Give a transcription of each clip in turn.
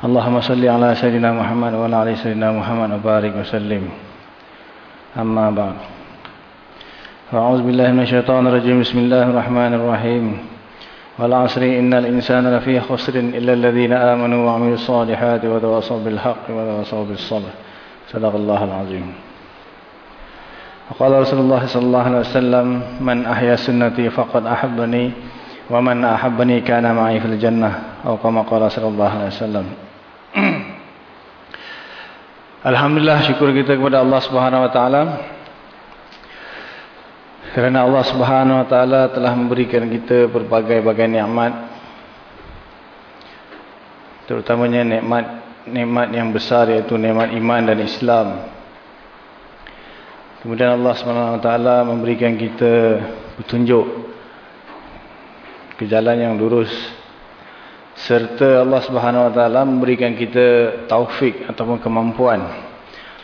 اللهم صل على سيدنا محمد وعلى آل سيدنا محمد وبارك وسلم. أما بعد. فأعوذ بالله من الشيطان الرجيم. بسم الله الرحمن الرحيم. والعصر إن الإنسان لفي خسر إلا الذين آمنوا وعملوا الصالحات وتواصوا بالحق وتواصوا بالصبر صدق الله العظيم. وقال رسول الله صلى الله عليه وسلم من أحيا سنتي فقد أحبني ومن أحبني كان معي في الجنة. أو كما قال صلى الله عليه وسلم. Alhamdulillah syukur kita kepada Allah Subhanahu wa taala kerana Allah Subhanahu wa taala telah memberikan kita berbagai-bagai nikmat terutamanya nikmat nikmat yang besar iaitu nikmat iman dan Islam. Kemudian Allah Subhanahu wa taala memberikan kita petunjuk ke jalan yang lurus serta Allah Subhanahu wa taala memberikan kita taufik ataupun kemampuan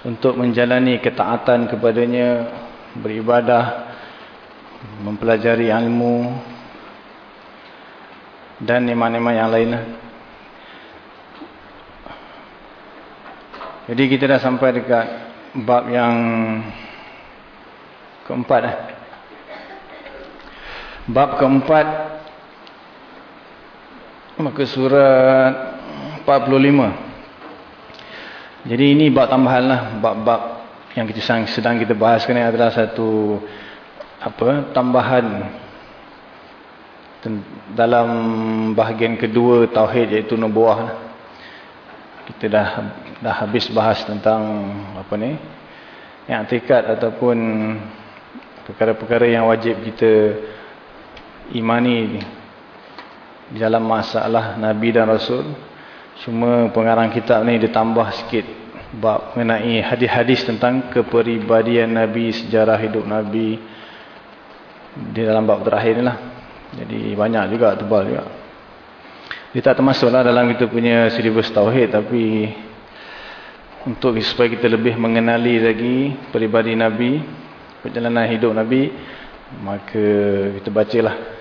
untuk menjalani ketaatan kepadanya beribadah mempelajari ilmu dan nikmat-nikmat yang lain jadi kita dah sampai dekat bab yang keempat eh. bab keempat maka surat 45 jadi ini bab tambahan lah bab-bab yang kita sedang kita bahas ni adalah satu apa tambahan dalam bahagian kedua tauhid iaitu nubuah lah. kita dah dah habis bahas tentang apa ni yang tikad ataupun perkara-perkara yang wajib kita imani di dalam masalah Nabi dan Rasul cuma pengarang kitab ni ditambah sikit bab mengenai hadis-hadis tentang kepribadian Nabi sejarah hidup Nabi. Di dalam bab terakhir ni lah. Jadi banyak juga tebal juga. Dia tak termasuk lah dalam kita punya silibus Tauhid tapi untuk supaya kita lebih mengenali lagi peribadi Nabi perjalanan hidup Nabi maka kita bacalah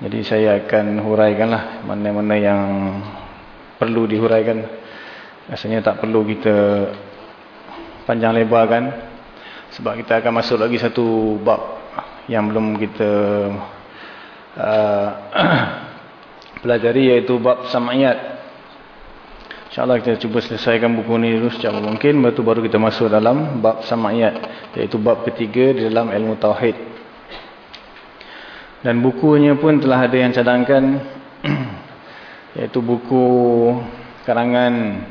jadi saya akan huraikanlah mana-mana yang perlu dihuraikan. Rasanya tak perlu kita panjang lebarkan. Sebab kita akan masuk lagi satu bab yang belum kita uh, pelajari iaitu bab sam'iyat. InsyaAllah kita cuba selesaikan buku ni dulu secepat mungkin. Lepas baru kita masuk dalam bab sam'iyat. Iaitu bab ketiga di dalam ilmu tauhid. Dan bukunya pun telah ada yang cadangkan iaitu buku karangan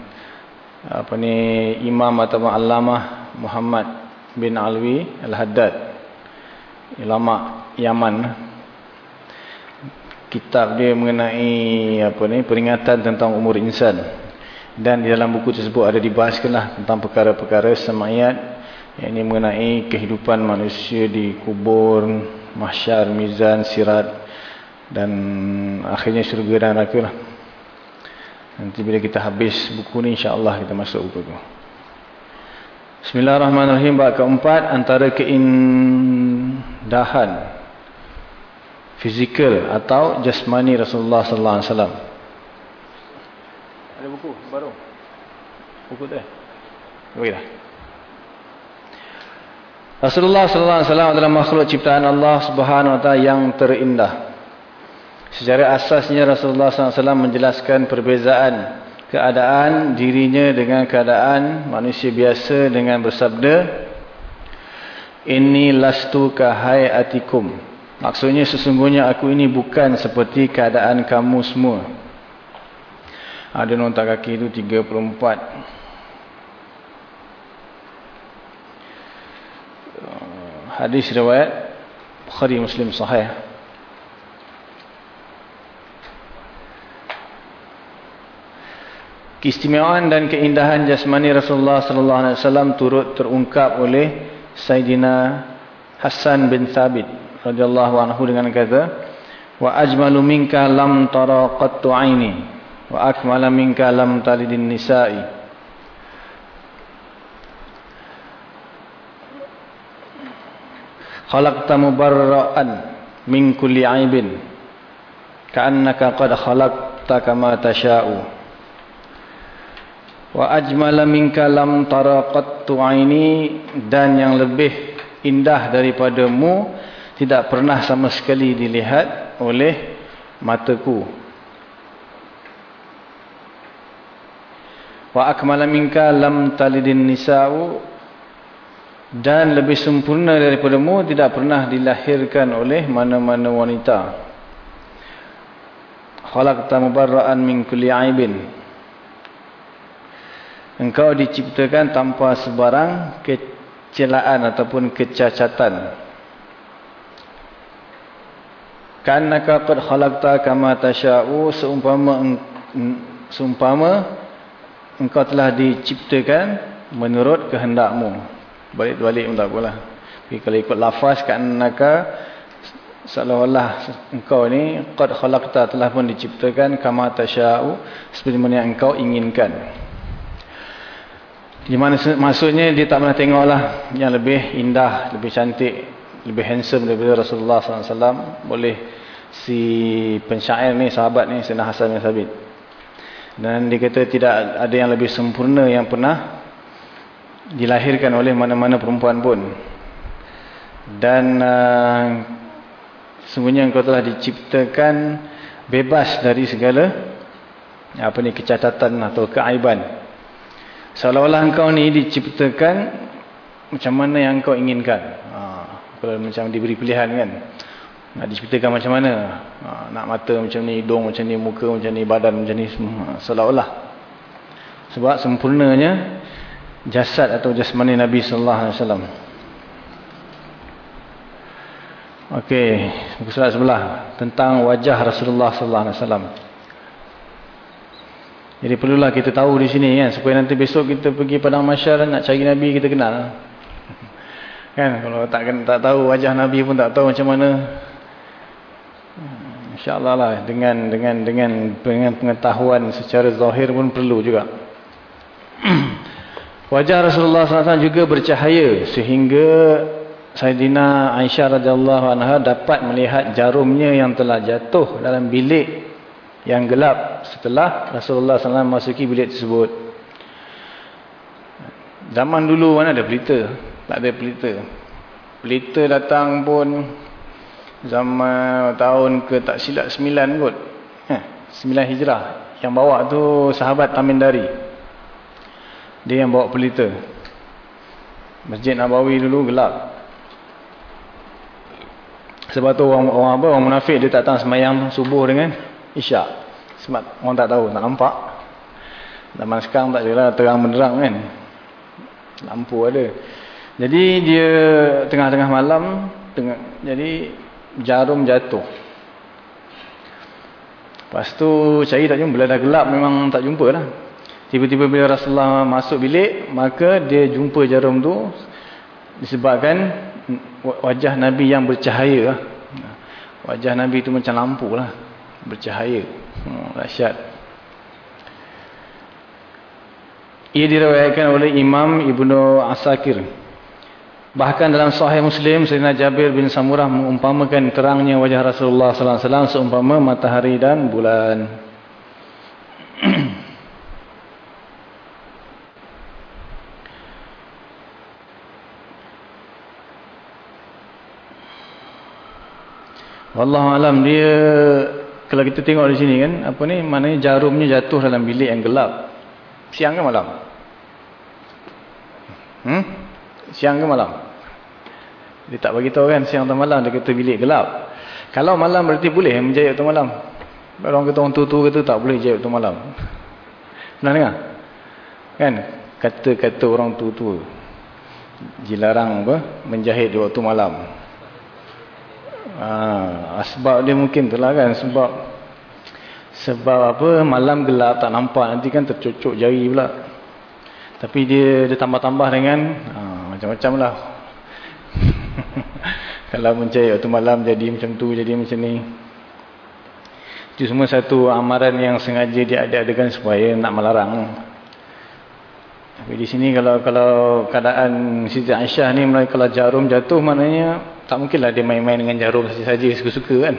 apa ni Imam atau Allamah Muhammad bin Alwi Al-Haddad. Ulama Yaman. Kitab dia mengenai apa ni peringatan tentang umur insan. Dan di dalam buku tersebut ada dibahaskanlah tentang perkara-perkara semayat yang ini mengenai kehidupan manusia di kubur mahsyar, mizan, sirat dan akhirnya syurga dan neraka lah. Nanti bila kita habis buku ni insya-Allah kita masuk buku tu. Bismillahirrahmanirrahim bab keempat antara keindahan fizikal atau jasmani Rasulullah sallallahu alaihi wasallam. Ada buku baru. Buku tu eh. Okey dah. Rasulullah sallallahu alaihi wasallam adalah makhluk ciptaan Allah Subhanahu wa taala yang terindah. Secara asasnya Rasulullah sallallahu alaihi wasallam menjelaskan perbezaan keadaan dirinya dengan keadaan manusia biasa dengan bersabda Inni lastu kahayatikum. Maksudnya sesungguhnya aku ini bukan seperti keadaan kamu semua. Ada nota kaki itu 34. Hadis riwayat Bukhari Muslim sahih. Keistimewaan dan keindahan jasmani Rasulullah sallallahu alaihi wasallam turut terungkap oleh Sayyidina Hassan bin Thabit radhiyallahu anhu dengan kata wa ajmalu minka lam tara qattu aini wa akmala minka lam talidin nisa'i khalaqta mubarra'an min kulli aibin ka'annaka qad khalaqta kama tasha'u wa ajmala minka lam tara qattu aini dan yang lebih indah daripadamu tidak pernah sama sekali dilihat oleh mataku. Wa akmala minka lam talidin nisa'u dan lebih sempurna daripadamu tidak pernah dilahirkan oleh mana-mana wanita. Khalaqta mubarra'an min kulli aibin. Engkau diciptakan tanpa sebarang kecelaan ataupun kecacatan. Kannaka qad khalaqta kama tasha'u seumpama seumpama engkau telah diciptakan menurut kehendakmu balik-balik pun tak apalah tapi kalau ikut lafaz kannaka seolah-olah engkau ni qad khalaqta telah pun diciptakan kama tasha'u seperti mana yang engkau inginkan di mana maksudnya dia tak pernah tengoklah yang lebih indah, lebih cantik, lebih handsome daripada Rasulullah SAW. Boleh si pensyair ni, sahabat ni, Sayyidina Hasan bin Sabit. Dan dia kata tidak ada yang lebih sempurna yang pernah dilahirkan oleh mana-mana perempuan pun. Dan uh, sungguhnya engkau telah diciptakan bebas dari segala apa ni kecacatan atau keaiban. Seolah-olah engkau ni diciptakan macam mana yang engkau inginkan. Ha, kalau macam diberi pilihan kan. Nak diciptakan macam mana. Ha, nak mata macam ni, hidung macam ni, muka macam ni, badan macam ni. Ha, seolah-olah. Sebab sempurnanya jasad atau jasmani Nabi Sallallahu Alaihi Wasallam. Okey, buku surat sebelah tentang wajah Rasulullah Sallallahu Alaihi Wasallam. Jadi perlulah kita tahu di sini kan supaya nanti besok kita pergi padang masyar nak cari nabi kita kenal. Kan kalau tak tak tahu wajah nabi pun tak tahu macam mana. Insya-Allah lah dengan dengan dengan dengan pengetahuan secara zahir pun perlu juga. wajah Rasulullah SAW juga bercahaya sehingga Sayyidina Aisyah radhiyallahu anha dapat melihat jarumnya yang telah jatuh dalam bilik yang gelap setelah Rasulullah SAW masuki bilik tersebut. Zaman dulu mana ada pelita? Tak ada pelita. Pelita datang pun zaman tahun ke tak silap sembilan kot. Eh, sembilan hijrah. Yang bawa tu sahabat Amin Dari. Dia yang bawa pelita. Masjid Nabawi dulu gelap. Sebab tu orang, orang apa? Orang munafik dia tak tahu semayang subuh dengan isyak. Sebab orang tak tahu, tak nampak. Zaman sekarang tak adalah terang benderang kan. Lampu ada. Jadi dia tengah-tengah malam, tengah, jadi jarum jatuh. Lepas tu cari tak jumpa, bila dah gelap memang tak jumpa lah. Tiba-tiba bila Rasulullah masuk bilik, maka dia jumpa jarum tu disebabkan wajah Nabi yang bercahaya. Wajah Nabi tu macam lampu lah bercahaya. Hmm, dahsyat. Ia diriwayatkan oleh Imam Ibnu Asakir. Bahkan dalam Sahih Muslim Sayyidina Jabir bin Samurah mengumpamakan terangnya wajah Rasulullah sallallahu alaihi wasallam seumpama matahari dan bulan. Wallahu alam dia kalau kita tengok di sini kan, apa ni, maknanya jarumnya jatuh dalam bilik yang gelap. Siang ke malam? Hmm? Siang ke malam? Dia tak bagi tahu kan siang atau malam, dia kata bilik gelap. Kalau malam berarti boleh menjahit waktu malam. Orang kata orang tua-tua kata tak boleh jahit waktu malam. Pernah dengar? Kan? Kata-kata orang tua-tua. Dilarang apa? Menjahit di waktu malam. Ha, sebab dia mungkin telah kan sebab Sebab apa? Malam gelap tak nampak. Nanti kan tercucuk jari pula. Tapi dia dia tambah-tambah dengan ha, macam-macam lah. Kalau mencari waktu malam jadi macam tu, jadi macam ni. Itu semua satu amaran yang sengaja dia ada-adakan supaya nak melarang. Tapi di sini kalau kalau keadaan Siti Aisyah ni kalau jarum jatuh maknanya tak mungkinlah dia main-main dengan jarum saja-saja suka-suka kan.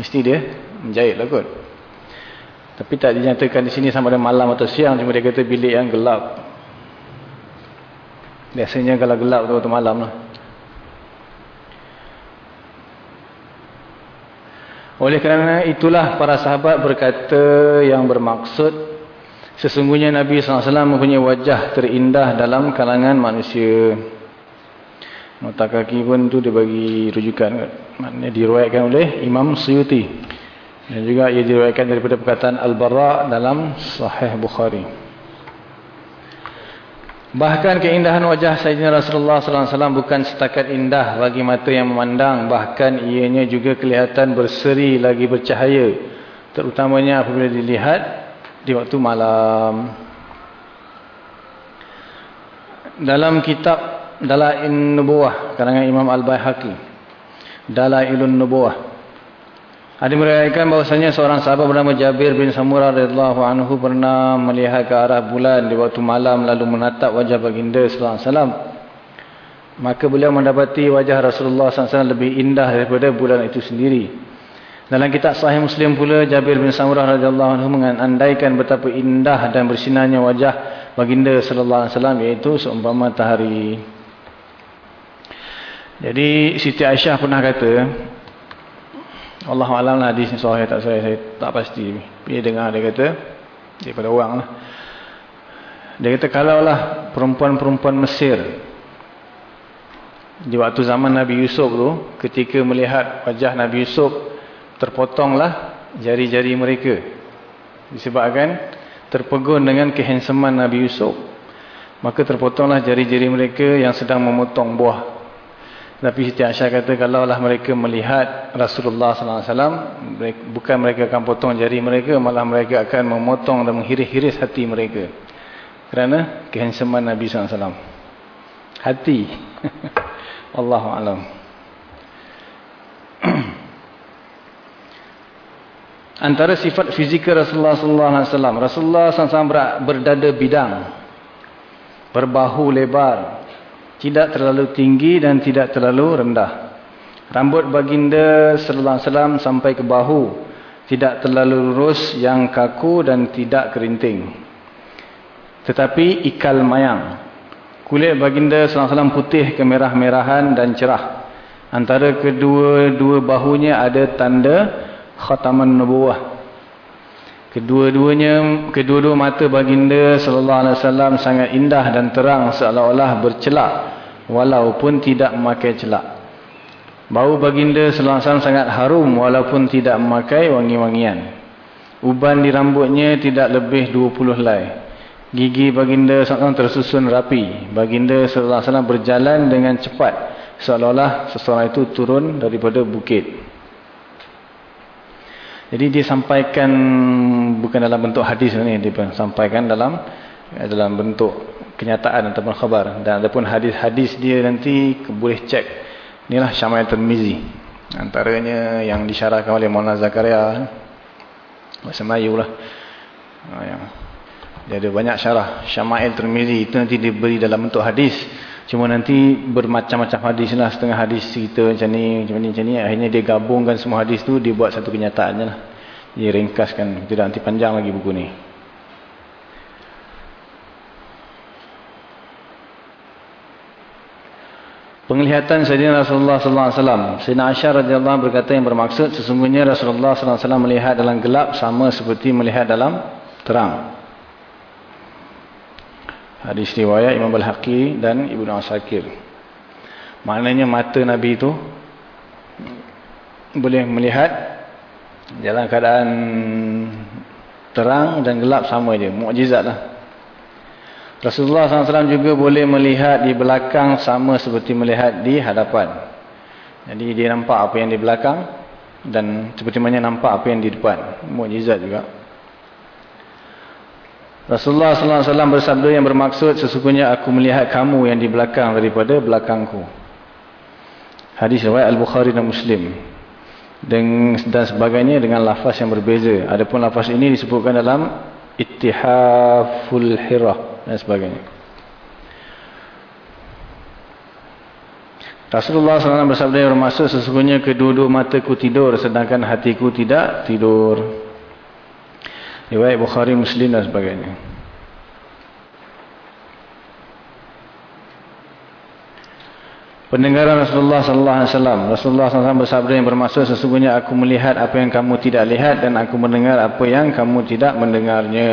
Mesti dia menjahit lah kot. Tapi tak dinyatakan di sini sama ada malam atau siang. Cuma dia kata bilik yang gelap. Biasanya kalau gelap tu waktu malam lah. Oleh kerana itulah para sahabat berkata yang bermaksud. Sesungguhnya Nabi SAW mempunyai wajah terindah dalam kalangan manusia. Mutakaki pun tu dia bagi rujukan. Maknanya diruatkan oleh Imam Suyuti. Dan juga ia diriwayatkan daripada perkataan Al-Bara dalam Sahih Bukhari. Bahkan keindahan wajah Sayyidina Rasulullah SAW bukan setakat indah bagi mata yang memandang. Bahkan ianya juga kelihatan berseri lagi bercahaya. Terutamanya apabila dilihat di waktu malam. Dalam kitab Dalain Nubuah, karangan Imam Al-Bayhaqi. Dalailun Nubuah. Ada meriwayatkan bahwasanya seorang sahabat bernama Jabir bin Samurah radhiyallahu anhu pernah melihat ke arah bulan di waktu malam lalu menatap wajah baginda sallallahu alaihi wasallam. Maka beliau mendapati wajah Rasulullah SAW lebih indah daripada bulan itu sendiri. Dalam kitab Sahih Muslim pula Jabir bin Samurah radhiyallahu anhu mengandaikan betapa indah dan bersinarnya wajah baginda sallallahu alaihi wasallam iaitu seumpama matahari. Jadi Siti Aisyah pernah kata Allah Alam lah hadis ni sahih tak sahih saya tak pasti. Dia dengar dia kata daripada orang lah. Dia kata kalaulah perempuan-perempuan Mesir di waktu zaman Nabi Yusuf tu ketika melihat wajah Nabi Yusuf terpotonglah jari-jari mereka. Disebabkan terpegun dengan kehansaman Nabi Yusuf maka terpotonglah jari-jari mereka yang sedang memotong buah tapi Siti Aisyah kata kalaulah mereka melihat Rasulullah SAW, bukan mereka akan potong jari mereka, malah mereka akan memotong dan menghiris-hiris hati mereka. Kerana kehansaman Nabi SAW. Hati. Allahu'alam. Antara sifat fizikal Rasulullah SAW. Rasulullah SAW berdada bidang. Berbahu lebar tidak terlalu tinggi dan tidak terlalu rendah. Rambut baginda alaihi wasallam sampai ke bahu, tidak terlalu lurus yang kaku dan tidak kerinting. Tetapi ikal mayang. Kulit baginda alaihi wasallam putih kemerah-merahan dan cerah. Antara kedua-dua bahunya ada tanda khataman nubuwah. Kedua-duanya, kedua-dua mata baginda sallallahu alaihi wasallam sangat indah dan terang seolah-olah bercelak walaupun tidak memakai celak. Bau baginda sallallahu alaihi wasallam sangat harum walaupun tidak memakai wangi-wangian. Uban di rambutnya tidak lebih 20 helai. Gigi baginda sallallahu tersusun rapi. Baginda sallallahu berjalan dengan cepat seolah-olah seseorang itu turun daripada bukit. Jadi dia sampaikan bukan dalam bentuk hadis ni, dia sampaikan dalam dalam bentuk kenyataan ataupun khabar. Dan adapun hadis-hadis dia nanti boleh cek. Inilah Syama'il Tirmizi. Antaranya yang disyarahkan oleh Maulana Zakaria. Bahasa Melayu lah. Yang dia ada banyak syarah Syama'il Tirmizi. Itu nanti diberi dalam bentuk hadis. Cuma nanti bermacam-macam hadis lah. Setengah hadis cerita macam ni, macam ni, macam ni. Akhirnya dia gabungkan semua hadis tu, dia buat satu kenyataannya lah. Dia ringkaskan. Tidak nanti panjang lagi buku ni. Penglihatan Sayyidina Rasulullah wasallam. Sayyidina Aisyah radhiyallahu berkata yang bermaksud sesungguhnya Rasulullah wasallam melihat dalam gelap sama seperti melihat dalam terang. Hadis riwayat Imam Al-Haqi dan Ibnu Asakir. Maknanya mata Nabi itu boleh melihat dalam keadaan terang dan gelap sama je. Mukjizat lah. Rasulullah SAW juga boleh melihat di belakang sama seperti melihat di hadapan. Jadi dia nampak apa yang di belakang, dan seperti mana nampak apa yang di depan. Mukjizat juga. Rasulullah sallallahu alaihi wasallam bersabda yang bermaksud sesungguhnya aku melihat kamu yang di belakang daripada belakangku. Hadis riwayat Al-Bukhari dan Muslim. Dan, dan sebagainya dengan lafaz yang berbeza. Adapun lafaz ini disebutkan dalam Ittihaful Hirah dan sebagainya. Rasulullah SAW bersabda yang bermaksud sesungguhnya kedua-dua mataku tidur sedangkan hatiku tidak tidur. Riwayat Bukhari Muslim dan sebagainya. Pendengaran Rasulullah sallallahu alaihi wasallam. Rasulullah SAW bersabda yang bermaksud sesungguhnya aku melihat apa yang kamu tidak lihat dan aku mendengar apa yang kamu tidak mendengarnya.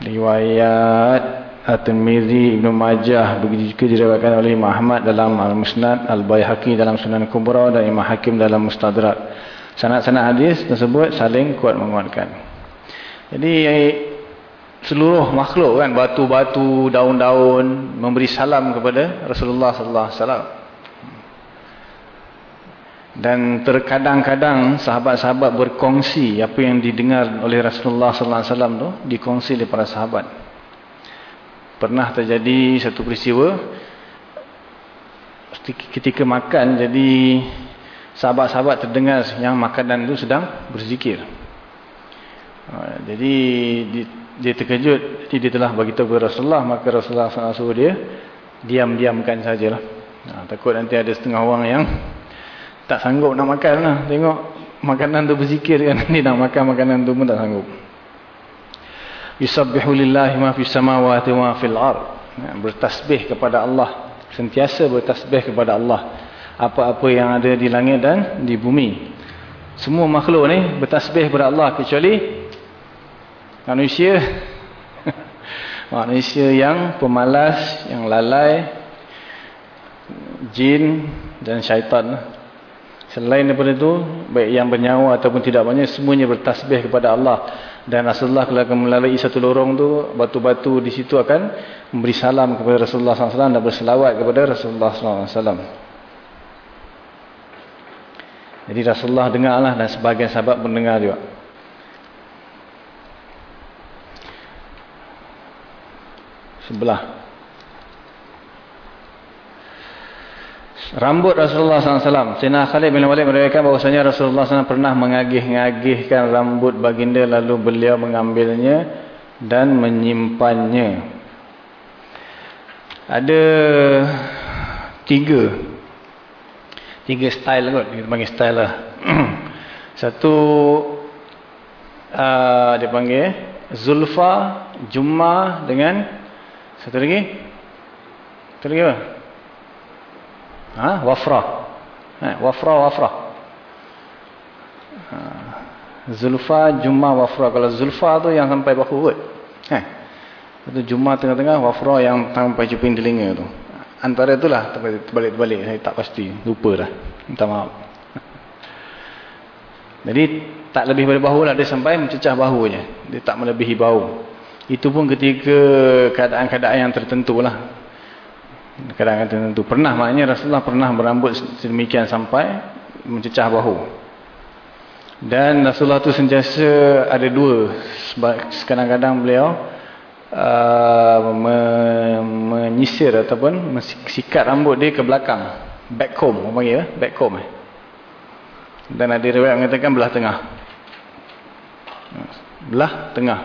Riwayat At-Tirmizi, Ibnu Majah begitu juga diriwayatkan oleh Imam Ahmad dalam Al-Musnad, Al-Baihaqi dalam Sunan Kubra dan Imam Hakim dalam Mustadrak. Sanad-sanad hadis tersebut saling kuat menguatkan. Jadi seluruh makhluk kan batu-batu, daun-daun memberi salam kepada Rasulullah sallallahu alaihi wasallam. Dan terkadang-kadang sahabat-sahabat berkongsi apa yang didengar oleh Rasulullah sallallahu alaihi wasallam tu dikongsi oleh para sahabat. Pernah terjadi satu peristiwa ketika makan jadi sahabat-sahabat terdengar yang makanan itu sedang berzikir. Ha, jadi dia terkejut, jadi dia telah beritahu kepada Rasulullah, maka Rasulullah suruh dia diam-diamkan sajalah. Ha, takut nanti ada setengah orang yang tak sanggup nak makan lah. Tengok makanan tu berzikir kan, ni nak makan makanan tu pun tak sanggup. Yusabbihu lillahi ma fis samawati wa fil ard. Ya, bertasbih kepada Allah, sentiasa bertasbih kepada Allah. Apa-apa yang ada di langit dan di bumi. Semua makhluk ni bertasbih kepada Allah kecuali manusia. manusia yang pemalas, yang lalai, jin dan syaitan. Selain daripada itu, baik yang bernyawa ataupun tidak banyak, semuanya bertasbih kepada Allah. Dan Rasulullah kalau akan melalui satu lorong tu, batu-batu di situ akan memberi salam kepada Rasulullah SAW dan berselawat kepada Rasulullah SAW. Jadi Rasulullah dengarlah dan sebagian sahabat mendengar juga. Sebelah. Rambut Rasulullah SAW. Sina Khalid bin Walid meriwayatkan bahwasanya Rasulullah SAW pernah mengagih-ngagihkan rambut baginda lalu beliau mengambilnya dan menyimpannya. Ada tiga. Tiga style kot. Kita panggil style lah. Satu uh, dia panggil Zulfa, Jummah dengan satu lagi. Satu lagi apa? Ha? Wafra. Ha? Wafra, wafra. Ha. Zulfa, Jumma, Wafra. Kalau Zulfa tu yang sampai bahu kot. Ha? Itu Jumma tengah-tengah, Wafra yang sampai cuping telinga tu. Antara itulah terbalik-terbalik. Saya tak pasti. Lupa dah. Minta maaf. Jadi tak lebih dari bahu lah. Dia sampai mencecah bahunya. Dia tak melebihi bahu. Itu pun ketika keadaan-keadaan yang tertentu lah kadang-kadang tertentu pernah maknanya Rasulullah pernah berambut sedemikian sampai mencecah bahu dan Rasulullah tu sentiasa ada dua kadang-kadang beliau uh, menyisir ataupun sikat rambut dia ke belakang back comb apa panggil ya? back comb eh? dan ada riwayat mengatakan belah tengah belah tengah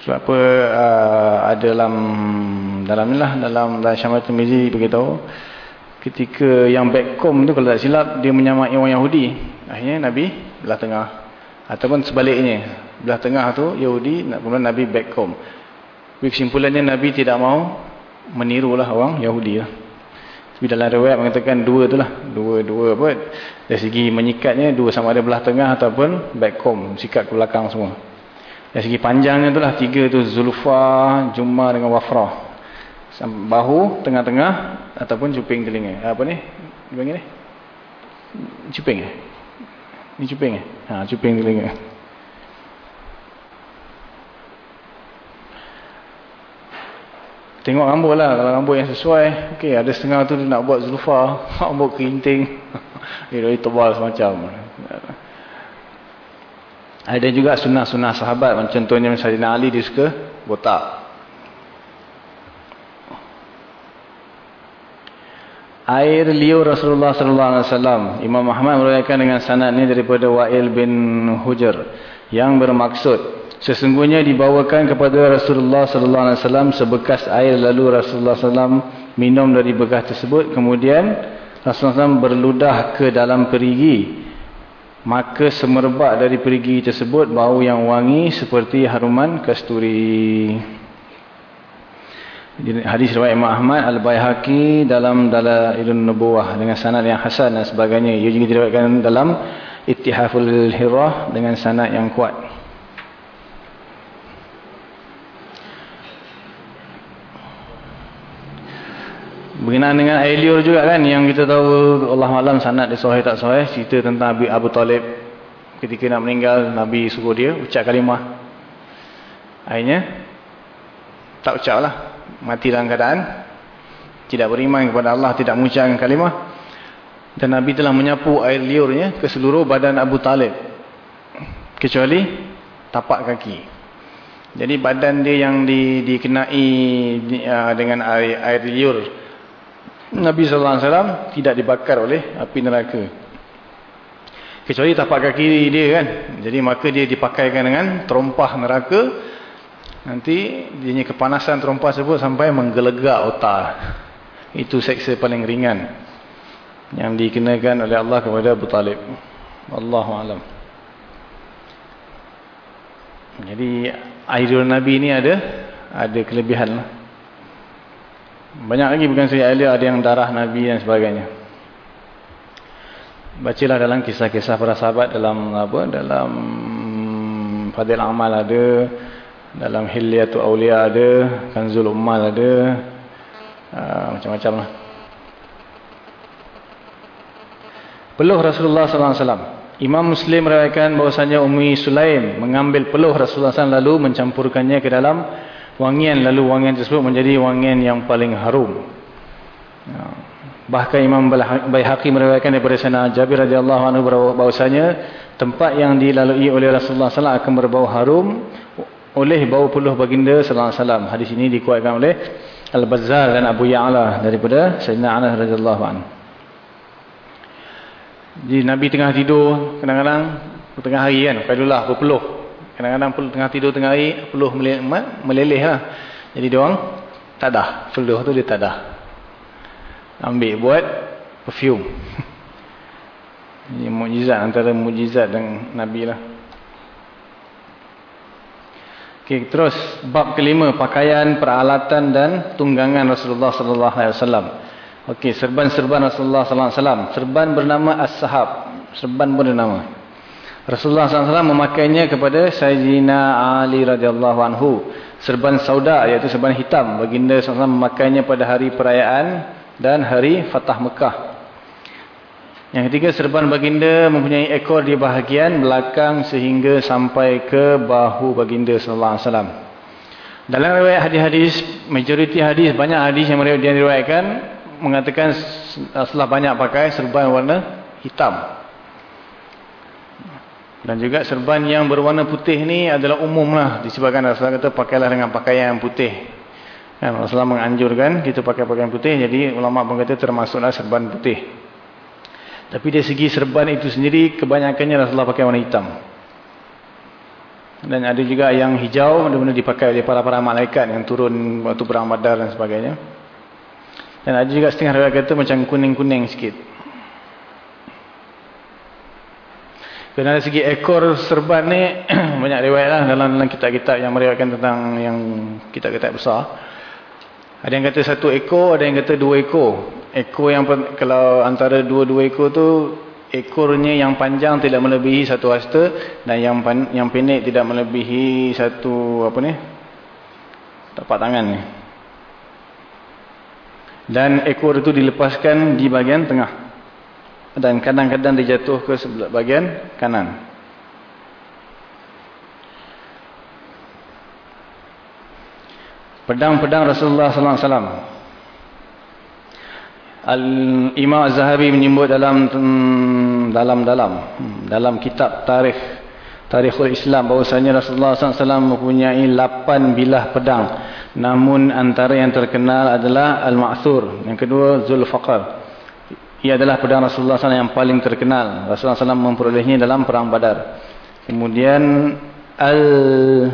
sebab apa uh, ada dalam dalam inilah dalam dalam Syamil Tirmizi beritahu ketika yang backcom tu kalau tak silap dia menyamai orang Yahudi. Akhirnya Nabi belah tengah ataupun sebaliknya. Belah tengah tu Yahudi kemudian Nabi backcom. Kesimpulannya Nabi tidak mau menirulah orang Yahudi lah. Tapi dalam riwayat mengatakan dua tu lah. Dua-dua apa. Dari segi menyikatnya dua sama ada belah tengah ataupun backcom. Sikat ke belakang semua. Dari segi panjangnya itulah tiga tu Zulfa, Jumma dengan Wafrah. Bahu, tengah-tengah ataupun cuping telinga. Apa ni? Ni panggil ni? Cuping eh? Ni cuping eh? Ha, cuping telinga. Tengok rambut lah. Kalau rambut yang sesuai. Okey, ada setengah tu dia nak buat zulfa. Rambut kerinting. dia dari tebal semacam. Ada juga sunnah-sunnah sahabat. Contohnya Sayyidina Ali dia suka botak. Air liur Rasulullah sallallahu alaihi wasallam. Imam Muhammad meriwayatkan dengan sanad ini daripada Wa'il bin Hujr yang bermaksud sesungguhnya dibawakan kepada Rasulullah sallallahu alaihi wasallam sebekas air lalu Rasulullah sallam minum dari bekas tersebut. Kemudian Rasulullah SAW berludah ke dalam perigi. Maka semerbak dari perigi tersebut bau yang wangi seperti haruman kasturi. Hadis riwayat Imam Ahmad Al-Baihaqi dalam Dalailun Nubuwah dengan sanad yang hasan dan sebagainya. Ia juga diriwayatkan dalam Ittihaful Hirah dengan sanad yang kuat berkenaan dengan air liur juga kan yang kita tahu Allah malam sanad dia sahih tak sahih cerita tentang Abu, Abu Talib ketika nak meninggal Nabi suruh dia ucap kalimah akhirnya tak ucap lah mati dalam keadaan tidak beriman kepada Allah, tidak mengucapkan kalimah. Dan Nabi telah menyapu air liurnya ke seluruh badan Abu Talib. Kecuali tapak kaki. Jadi badan dia yang di, dikenai di, uh, dengan air, air liur. Nabi SAW tidak dibakar oleh api neraka. Kecuali tapak kaki dia kan. Jadi maka dia dipakaikan dengan terompah neraka. Nanti dia kepanasan terompa tersebut sampai menggelegak otak. Itu seksa paling ringan yang dikenakan oleh Allah kepada Abu Talib. Allahu alam. Jadi air Nabi ini ada ada kelebihan. Banyak lagi bukan saja air ada yang darah Nabi dan sebagainya. Bacalah dalam kisah-kisah para sahabat dalam apa dalam Fadil Amal ada dalam Hilyatu Aulia ada, Kanzul Ummal ada, uh, macam-macam lah. Peluh Rasulullah SAW. Imam Muslim merayakan bahawasanya Ummi Sulaim mengambil peluh Rasulullah SAW lalu mencampurkannya ke dalam wangian. Lalu wangian tersebut menjadi wangian yang paling harum. Bahkan Imam Bayhaqi merayakan daripada sana Jabir radhiyallahu anhu bahawasanya tempat yang dilalui oleh Rasulullah SAW akan berbau harum oleh bau peluh baginda sallallahu alaihi wasallam. Hadis ini dikuatkan oleh Al-Bazzar dan Abu Ya'la daripada Sayyidina Anas radhiyallahu anhu. Jadi Nabi tengah tidur kadang-kadang tengah hari kan, kaidulah berpeluh. Kadang-kadang peluh tengah tidur tengah hari peluh meleleh lah. Jadi dia orang tadah, peluh tu dia tadah. Ambil buat perfume. Ini mukjizat antara mukjizat dan Nabi lah. Okay, terus bab kelima pakaian, peralatan dan tunggangan Rasulullah sallallahu alaihi wasallam. Okey, serban-serban Rasulullah sallallahu alaihi wasallam. Serban bernama As-Sahab. Serban pun nama. Rasulullah wasallam memakainya kepada Sayyidina Ali radhiyallahu anhu. Serban sauda iaitu serban hitam. Baginda wasallam memakainya pada hari perayaan dan hari Fatah Mekah. Yang ketiga, serban baginda mempunyai ekor di bahagian belakang sehingga sampai ke bahu baginda wasallam. Dalam riwayat hadis-hadis, majoriti hadis banyak hadis yang diriwayatkan mengatakan setelah banyak pakai serban warna hitam. Dan juga serban yang berwarna putih ni adalah umumlah disebabkan Rasulullah kata pakailah dengan pakaian yang putih. Kan Rasulullah menganjurkan kita pakai pakaian putih jadi ulama pun kata termasuklah serban putih. Tapi dari segi serban itu sendiri, kebanyakannya Rasulullah pakai warna hitam. Dan ada juga yang hijau, benar-benar dipakai oleh para-para malaikat yang turun waktu perang badar dan sebagainya. Dan ada juga setengah riwayat kata macam kuning-kuning sikit. Dan dari segi ekor serban ni, banyak riwayat lah dalam, kitab-kitab yang meriwayatkan tentang yang kitab-kitab besar. Ada yang kata satu ekor, ada yang kata dua ekor. Ekor yang kalau antara dua-dua ekor tu ekornya yang panjang tidak melebihi satu hasta dan yang pan, yang pendek tidak melebihi satu apa ni tapak tangan ni. Dan ekor itu dilepaskan di bahagian tengah dan kadang-kadang dijatuh ke sebelah bahagian kanan pedang-pedang Rasulullah sallallahu alaihi wasallam. Al-Imam Az-Zahabi menyebut dalam dalam dalam dalam kitab tarikh Tarikhul Islam bahwasanya Rasulullah SAW mempunyai 8 bilah pedang. Namun antara yang terkenal adalah Al-Ma'thur. Yang kedua Zulfaqar. Ia adalah pedang Rasulullah SAW yang paling terkenal. Rasulullah SAW memperolehnya dalam perang Badar. Kemudian Al-Adbu.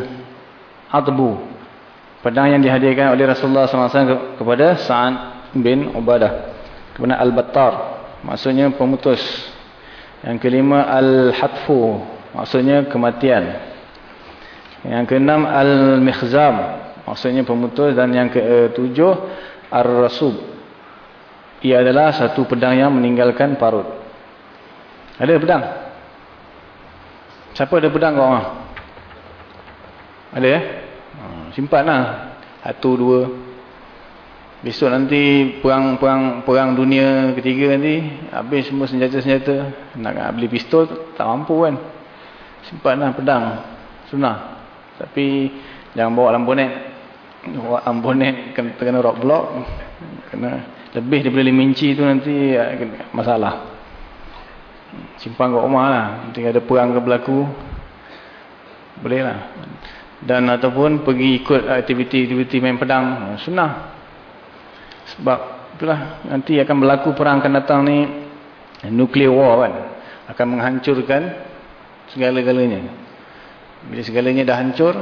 Pedang yang dihadirkan oleh Rasulullah SAW kepada Sa'ad bin Ubadah. Kemudian Al-Battar. Maksudnya pemutus. Yang kelima Al-Hatfu. Maksudnya kematian. Yang keenam Al-Mikhzam. Maksudnya pemutus. Dan yang ketujuh Ar-Rasub. Ia adalah satu pedang yang meninggalkan parut. Ada pedang? Siapa ada pedang kau orang? Ada ya? Simpanlah. Satu, dua. Besok nanti perang perang perang dunia ketiga nanti habis semua senjata-senjata nak beli pistol tak mampu kan. Simpanlah pedang. Sunnah. Tapi jangan bawa lambonet. Bawa lambonet kena, kena rock block. Kena lebih daripada 5 inci tu nanti ya, masalah. Simpan kat rumah lah. Nanti ada perang ke berlaku. Boleh lah. Dan ataupun pergi ikut aktiviti-aktiviti main pedang. Sunnah. Sebab itulah nanti akan berlaku perang akan datang ni. Nuclear war kan. Akan menghancurkan segala-galanya. Bila segalanya dah hancur.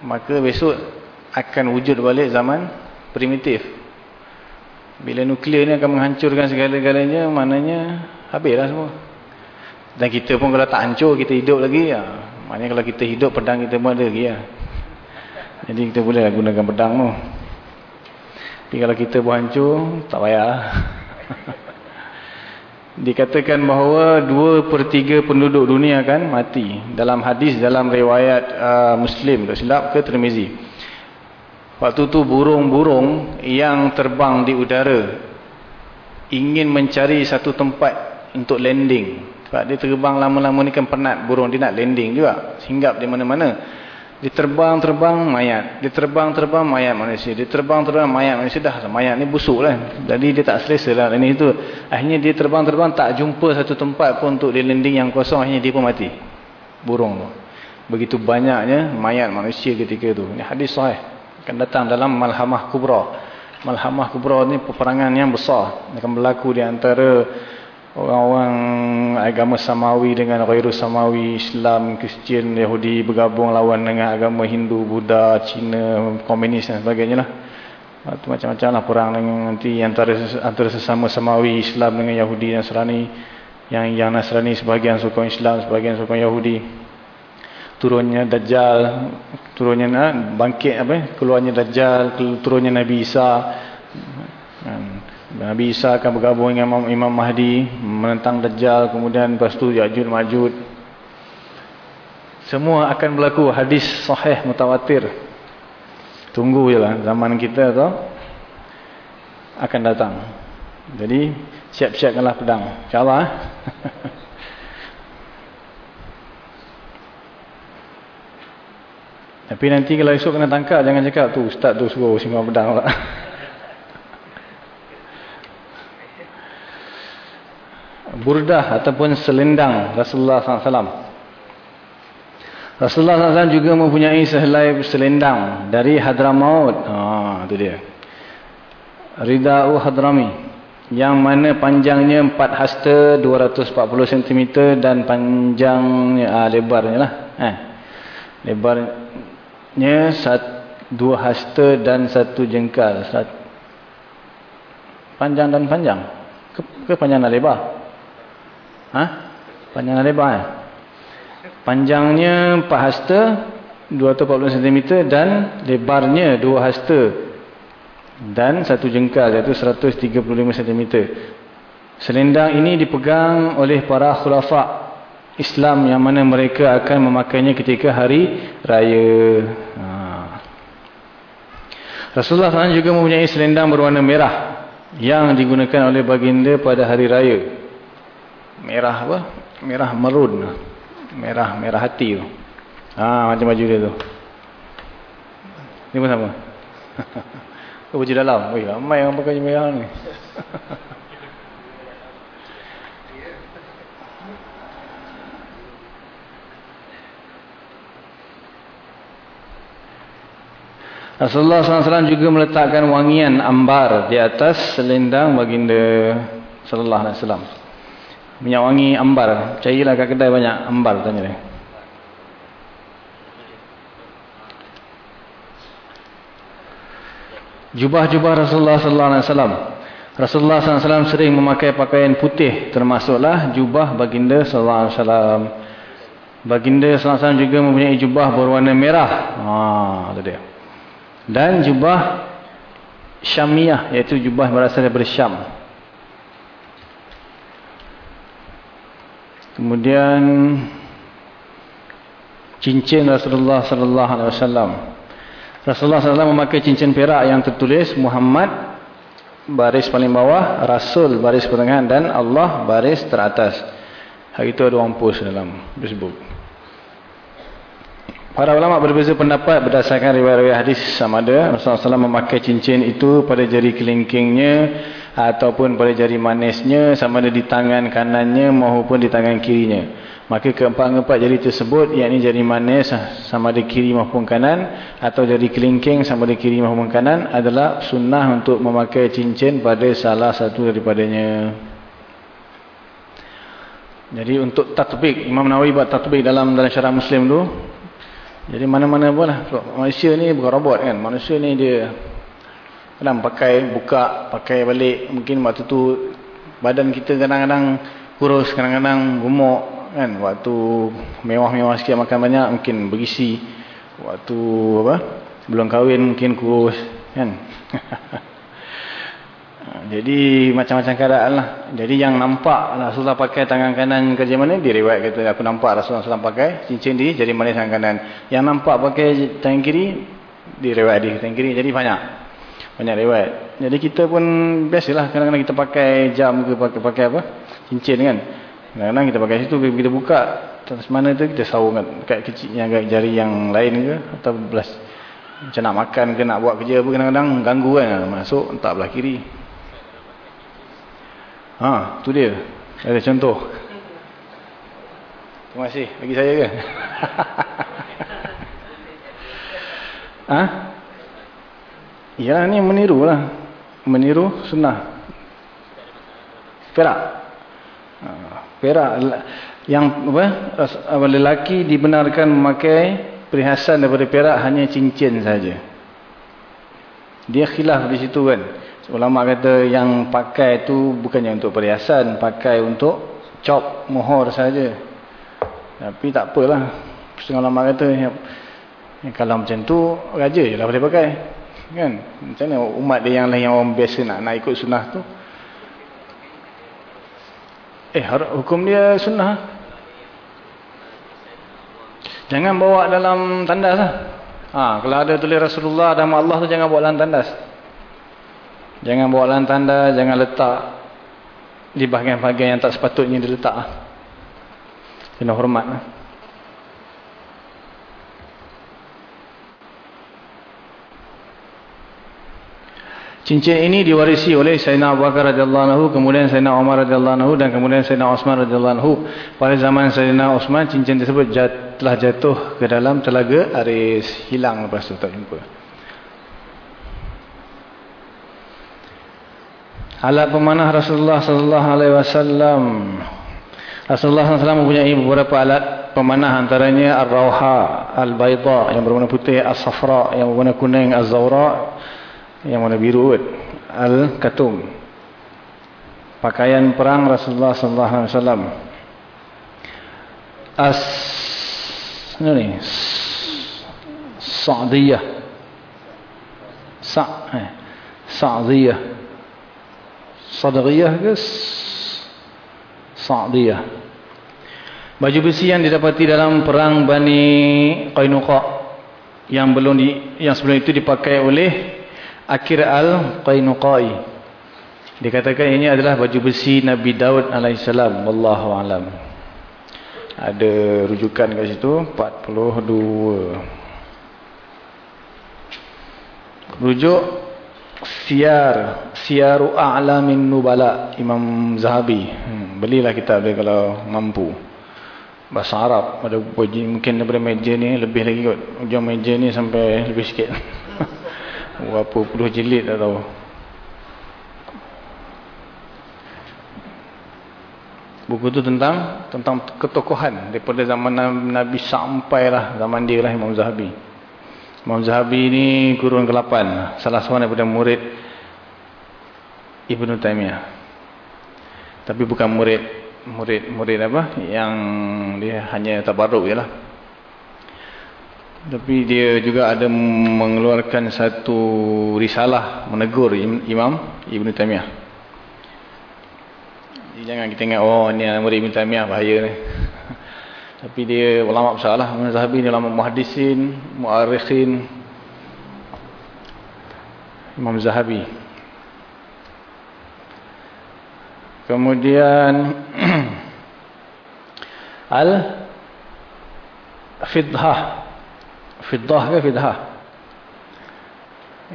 Maka besok akan wujud balik zaman primitif. Bila nuklear ni akan menghancurkan segala-galanya, maknanya habislah semua. Dan kita pun kalau tak hancur, kita hidup lagi. Ya. Maknanya kalau kita hidup, pedang kita pun ada lagi. Ya. Jadi kita boleh gunakan pedang tu. Tapi kalau kita pun hancur, tak payah. Dikatakan bahawa 2 per 3 penduduk dunia kan mati. Dalam hadis, dalam riwayat uh, Muslim, tak silap ke Tirmizi. Waktu tu burung-burung yang terbang di udara ingin mencari satu tempat untuk landing. Sebab dia terbang lama-lama ni kan penat burung dia nak landing juga. Singgap di mana-mana. Dia terbang-terbang mayat. Dia terbang-terbang mayat manusia. Dia terbang-terbang mayat manusia. Dah mayat ni busuk lah. Jadi dia tak selesa lah. Ini itu. Akhirnya dia terbang-terbang tak jumpa satu tempat pun untuk dia landing yang kosong. Akhirnya dia pun mati. Burung tu. Begitu banyaknya mayat manusia ketika tu. Ini hadis sahih akan datang dalam Malhamah Kubra. Malhamah Kubra ni peperangan yang besar. Akan berlaku di antara orang-orang agama Samawi dengan Ghairu Samawi, Islam, Kristian, Yahudi bergabung lawan dengan agama Hindu, Buddha, Cina, Komunis dan sebagainya lah. Macam-macam lah perang dengan nanti antara antara sesama Samawi, Islam dengan Yahudi Nasrani. Yang yang Nasrani sebahagian sokong Islam, sebahagian sokong Yahudi turunnya Dajjal, turunnya bangkit apa keluarnya Dajjal, turunnya Nabi Isa. Nabi Isa akan bergabung dengan Imam Mahdi menentang Dajjal, kemudian lepas tu Ya'juj Ma'juj. Semua akan berlaku hadis sahih mutawatir. Tunggu je lah zaman kita tu akan datang. Jadi siap-siapkanlah pedang. InsyaAllah. Tapi nanti kalau esok kena tangkap, jangan cakap tu ustaz tu suruh simpan pedang pula. Burdah ataupun selendang Rasulullah SAW. Rasulullah SAW juga mempunyai sehelai selendang dari Hadramaut. Ha, itu dia. Rida'u Hadrami. Yang mana panjangnya 4 hasta 240 cm dan panjangnya, ah, lebarnya lah. Eh, lebar nya dua hasta dan satu jengkal. Satu, panjang dan panjang? Ke, ke panjang dan lebar? Ha? panjang dan lebar eh? panjangnya 4 hasta 240 cm dan lebarnya 2 hasta dan satu jengkal iaitu 135 cm selendang ini dipegang oleh para khulafak Islam yang mana mereka akan memakainya ketika hari raya. Ha. Rasulullah SAW juga mempunyai selendang berwarna merah yang digunakan oleh baginda pada hari raya. Merah apa? Merah merun. Merah merah hati tu. Ha, macam baju dia tu. Ini pun sama. baju dalam. Oi, ramai orang pakai merah ni. Rasulullah SAW juga meletakkan wangian ambar di atas selendang baginda Sallallahu Alaihi Wasallam. Minyak wangi ambar. Carilah kat kedai banyak ambar tanya dia. Jubah-jubah Rasulullah Sallallahu Alaihi Wasallam. Rasulullah SAW sering memakai pakaian putih termasuklah jubah baginda Sallallahu Alaihi Wasallam. Baginda Sallallahu Alaihi Wasallam juga mempunyai jubah berwarna merah. Ha, itu dia dan jubah syamiyah iaitu jubah berasal daripada Syam. Kemudian cincin Rasulullah sallallahu alaihi wasallam. Rasulullah sallallahu memakai cincin perak yang tertulis Muhammad baris paling bawah Rasul baris pertengahan dan Allah baris teratas. Hari itu ada orang post dalam Facebook Para ulama berbeza pendapat berdasarkan riwayat-riwayat hadis sama ada Rasulullah SAW memakai cincin itu pada jari kelingkingnya ataupun pada jari manisnya sama ada di tangan kanannya maupun di tangan kirinya. Maka keempat-empat jari tersebut yakni jari manis sama ada kiri maupun kanan atau jari kelingking sama ada kiri maupun kanan adalah sunnah untuk memakai cincin pada salah satu daripadanya. Jadi untuk tatbik, Imam Nawawi buat tatbik dalam dalam syarah Muslim tu jadi mana-mana pun lah. Manusia ni bukan robot kan. Manusia ni dia kadang pakai, buka, pakai balik. Mungkin waktu tu badan kita kadang-kadang kurus, kadang-kadang gemuk kan. Waktu mewah-mewah sikit makan banyak mungkin berisi. Waktu apa? Belum kahwin mungkin kurus kan. Jadi macam-macam keadaan lah. Jadi yang nampak Rasulullah pakai tangan kanan kerja mana, diriwayat kata aku nampak Rasulullah SAW pakai cincin di jari manis tangan kanan. Yang nampak pakai tangan kiri, diriwayat di tangan kiri. Jadi banyak. Banyak riwayat. Jadi kita pun biasalah kadang-kadang kita pakai jam ke pakai, pakai apa, cincin kan. Kadang-kadang kita pakai situ, kita buka, atas mana tu kita saung kan. Kat kecilnya agak jari yang lain ke, atau belas. Macam nak makan ke nak buat kerja apa kadang-kadang ganggu kan. Masuk, tak belah kiri. Ha, tu dia. Ada contoh. Terima kasih. Bagi saya ke? ha? Ya, ni meniru lah. Meniru sunnah. Perak. Ha, perak. Yang apa? Lelaki dibenarkan memakai perhiasan daripada perak hanya cincin saja. Dia khilaf di situ kan. Ulama kata yang pakai tu bukannya untuk perhiasan, pakai untuk cop mohor saja. Tapi tak apalah. Setengah ulama kata ya, kalau macam tu raja je lah boleh pakai. Kan? Macam mana umat dia yang lain yang orang biasa nak nak ikut sunnah tu? Eh, hukum dia sunnah. Jangan bawa dalam tandas lah. Ha, kalau ada tulis Rasulullah dan Allah tu jangan bawa dalam tandas. Jangan bawa dalam tanda, jangan letak di bahagian-bahagian yang tak sepatutnya diletak. Kena hormat. Cincin ini diwarisi oleh Sayyidina Abu Bakar radhiyallahu anhu, kemudian Sayyidina Umar radhiyallahu anhu dan kemudian Sayyidina Osman radhiyallahu anhu. Pada zaman Sayyidina Osman cincin tersebut jat, telah jatuh ke dalam telaga Aris, hilang lepas tu tak jumpa. Alat pemanah Rasulullah sallallahu alaihi wasallam. Rasulullah SAW mempunyai beberapa alat pemanah antaranya ar-rauha, al-bayda yang berwarna putih, as-safra yang berwarna kuning, az-zawra yang warna biru, al-katum. Pakaian perang Rasulullah wasallam. As ini Sa'diyah. Sa' eh, Sa'diyah. Sadariyah ke Sa'diyah? Baju besi yang didapati dalam perang Bani Qainuqa yang belum di, yang sebelum itu dipakai oleh Akir al-Qainuqai dikatakan ini adalah baju besi Nabi Daud alaihissalam. Wallahu alam. Ada rujukan kat situ 42 rujuk Siar Siaru A'lamin Nubala Imam Zahabi. Hmm, belilah kitab dia kalau mampu. Bahasa Arab ada mungkin daripada meja ni lebih lagi kot. Ujung meja ni sampai lebih sikit. Berapa puluh jilid tak tahu. Buku tu tentang tentang ketokohan daripada zaman Nabi sampailah zaman dia lah Imam Zahabi Imam Zahabi ni kurun ke-8. Salah seorang daripada murid Ibn Taymiyah. Tapi bukan murid murid murid apa yang dia hanya tabarruk jelah. Tapi dia juga ada mengeluarkan satu risalah menegur Imam Ibn Taymiyah. Jangan kita ingat oh ni murid Ibn Taymiyah bahaya ni. Tapi dia ulama besar lah. Zahabi ni ulama muhadisin, mu'arikhin. Imam Zahabi. Kemudian Al-Fidhah. Fidhah ke Fidhah?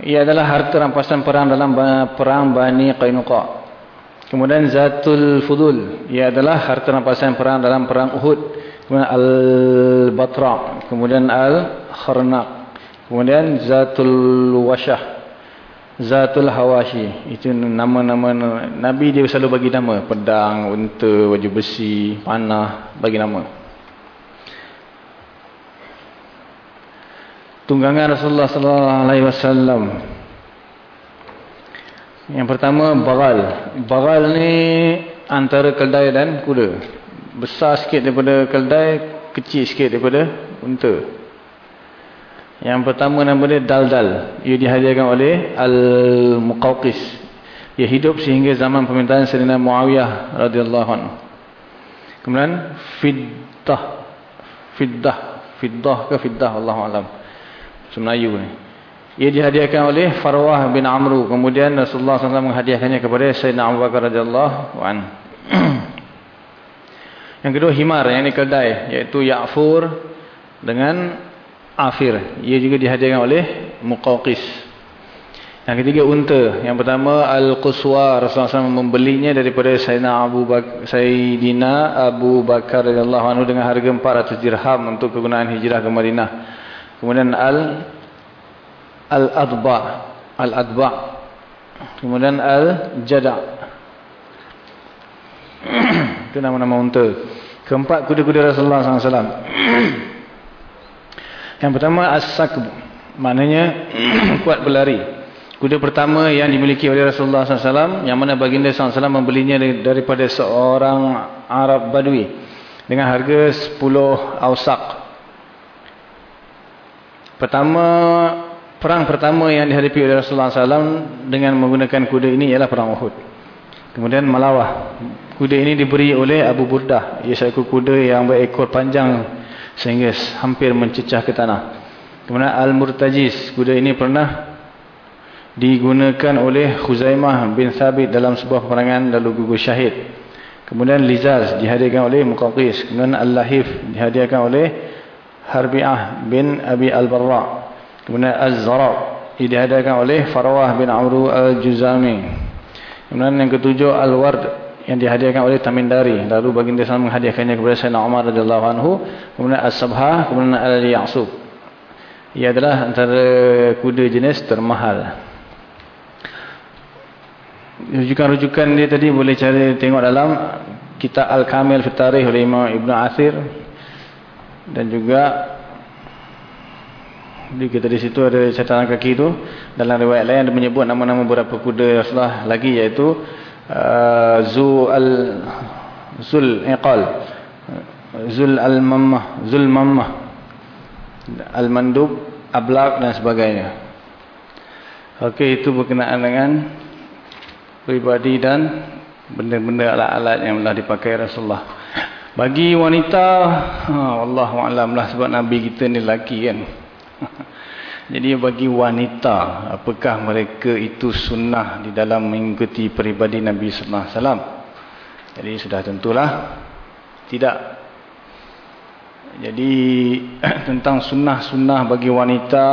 Ia adalah harta rampasan perang dalam perang Bani Qainuqa. Kemudian Zatul Fudul. Ia adalah harta rampasan perang dalam perang Uhud kemudian Al-Batra, kemudian Al-Kharnaq, kemudian Zatul Washah, Zatul Hawashi. Itu nama-nama Nabi dia selalu bagi nama, pedang, unta, baju besi, panah, bagi nama. Tunggangan Rasulullah sallallahu alaihi wasallam. Yang pertama bagal. Bagal ni antara keldai dan kuda besar sikit daripada keldai, kecil sikit daripada unta. Yang pertama nama dia Daldal. Ia dihadiahkan oleh Al-Muqawqis. Ia hidup sehingga zaman pemerintahan Sayyidina Muawiyah radhiyallahu anhu. Kemudian Fiddah. Fiddah. Fiddah ke Fiddah Allah alam. Semelayu ni. Ia dihadiahkan oleh Farwah bin Amru. Kemudian Rasulullah SAW menghadiahkannya kepada Sayyidina Abu Bakar radhiyallahu anhu. Yang kedua himar yang ini keldai iaitu Ya'fur dengan Afir. Ia juga dihadiahkan oleh Muqawqis. Yang ketiga unta. Yang pertama Al-Quswa Rasulullah SAW membelinya daripada Sayyidina Abu Bakar, Sayyidina Abu Bakar radhiyallahu anhu dengan harga 400 dirham untuk kegunaan hijrah ke Madinah. Kemudian Al Al-Adba. Al-Adba. Kemudian Al-Jada' Itu nama-nama unta. Keempat kuda-kuda Rasulullah SAW. Yang pertama as-sakb. Maknanya kuat berlari. Kuda pertama yang dimiliki oleh Rasulullah SAW. Yang mana baginda SAW membelinya daripada seorang Arab Badui. Dengan harga 10 ausak. Pertama, perang pertama yang dihadapi oleh Rasulullah SAW dengan menggunakan kuda ini ialah perang Uhud. Kemudian Malawah. Kuda ini diberi oleh Abu Burdah. Ia seekor kuda yang berekor panjang sehingga hampir mencecah ke tanah. Kemudian Al-Murtajiz. Kuda ini pernah digunakan oleh Khuzaimah bin Thabit dalam sebuah perangan lalu gugur syahid. Kemudian Lizaz dihadirkan oleh Muqaqis. Kemudian Al-Lahif dihadirkan oleh Harbi'ah bin Abi Al-Barra. Kemudian Az-Zarab dihadirkan oleh Farwah bin Amru Al-Juzami. Kemudian yang ketujuh Al-Ward yang dihadiahkan oleh Tamindari. Lalu baginda SAW menghadiahkannya kepada Sayyidina Umar radhiyallahu anhu. Kemudian As-Sabha, kemudian Al-Ya'sub. Ia adalah antara kuda jenis termahal. Rujukan-rujukan dia tadi boleh cari tengok dalam kitab Al-Kamil Fitarih oleh Imam Ibn Athir. Dan juga di kita di situ ada catatan kaki itu dalam riwayat lain ada menyebut nama-nama beberapa kuda Rasulullah lagi iaitu zu al zul iqal zul al mammah zul mammah al mandub ablaq dan sebagainya okey itu berkenaan dengan pribadi dan benda-benda alat-alat yang telah dipakai Rasulullah. Bagi wanita Allah alam lah sebab nabi kita ni lelaki kan Jadi bagi wanita, apakah mereka itu sunnah di dalam mengikuti peribadi Nabi Sallallahu Alaihi Wasallam? Jadi sudah tentulah tidak. Jadi tentang sunnah-sunnah bagi wanita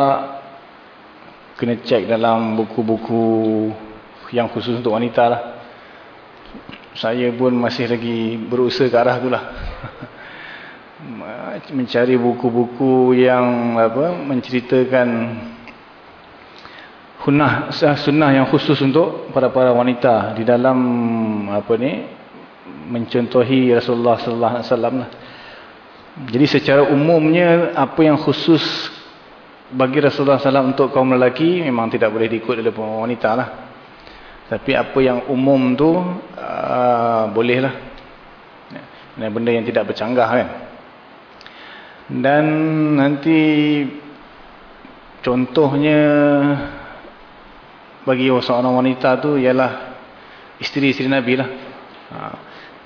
kena cek dalam buku-buku yang khusus untuk wanita lah. Saya pun masih lagi berusaha ke arah itulah. Mencari buku-buku yang apa menceritakan sunnah sunnah yang khusus untuk para-para wanita di dalam apa ni mencontohi Rasulullah sallallahu alaihi wasallam lah. Jadi secara umumnya apa yang khusus bagi Rasulullah SAW untuk kaum lelaki memang tidak boleh diikut oleh wanita lah. Tapi apa yang umum tu uh, boleh lah. Ini benda yang tidak bercanggah kan. Dan nanti contohnya bagi seorang wanita tu ialah isteri-isteri Nabi lah. Ha.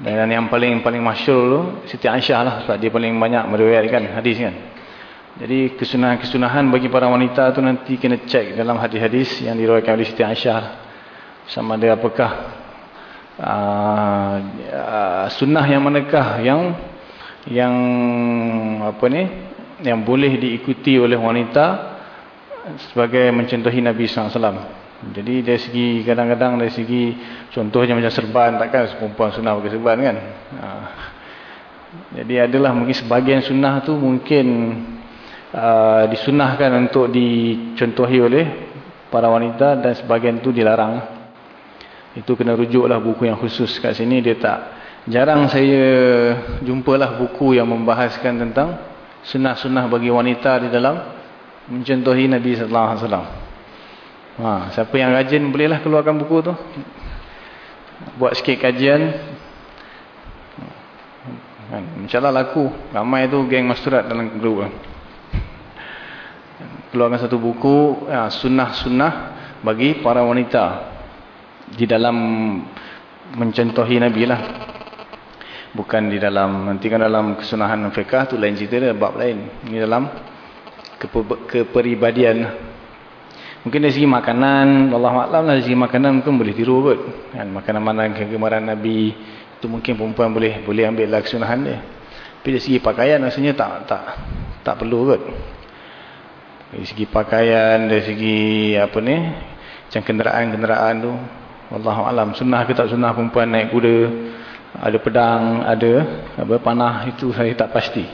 Dan yang paling paling masyur tu Siti Aisyah lah sebab dia paling banyak meriwayatkan hadis kan. Jadi kesunahan-kesunahan bagi para wanita tu nanti kena cek dalam hadis-hadis yang diriwayatkan oleh Siti Aisyah. Sama ada apakah uh, uh, sunnah yang manakah yang yang apa ni yang boleh diikuti oleh wanita sebagai mencontohi Nabi wasallam. Jadi dari segi kadang-kadang dari segi contohnya macam serban takkan perempuan sunnah pakai serban kan. Ha. Jadi adalah mungkin sebahagian sunnah tu mungkin uh, disunahkan untuk dicontohi oleh para wanita dan sebahagian tu dilarang. Itu kena rujuklah buku yang khusus kat sini dia tak jarang saya jumpalah buku yang membahaskan tentang sunnah-sunnah bagi wanita di dalam mencontohi Nabi sallallahu alaihi wasallam. Ha, siapa yang rajin bolehlah keluarkan buku tu. Buat sikit kajian. Kan, InsyaAllah laku. Ramai tu geng masturat dalam grup. Keluarkan satu buku. Ya, sunnah-sunnah bagi para wanita. Di dalam mencontohi Nabi lah. Bukan di dalam, nanti kan dalam kesunahan fiqah tu lain cerita dia, bab lain. Ini dalam keperibadian Mungkin dari segi makanan, Allah Alam lah dari segi makanan mungkin boleh tiru kot. Kan? Makanan-makanan kegemaran Nabi, itu mungkin perempuan boleh boleh ambil laksunahan dia. Tapi dari segi pakaian rasanya tak tak tak perlu kot. Dari segi pakaian, dari segi apa ni, macam kenderaan-kenderaan tu. Allah Alam, sunnah ke tak sunnah perempuan naik kuda, ada pedang, ada apa panah, itu saya tak pasti.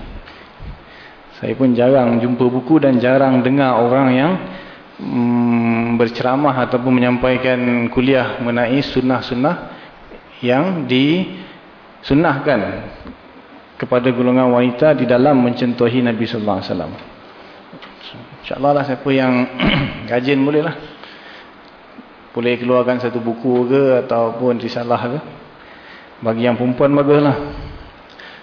Saya pun jarang jumpa buku dan jarang dengar orang yang Hmm, berceramah ataupun menyampaikan kuliah mengenai sunnah-sunnah yang disunnahkan kepada golongan wanita di dalam mencentuhi Nabi sallallahu alaihi wasallam. Insya-Allah lah siapa yang rajin bolehlah. Boleh keluarkan satu buku ke ataupun risalah ke. Bagi yang perempuan baguslah.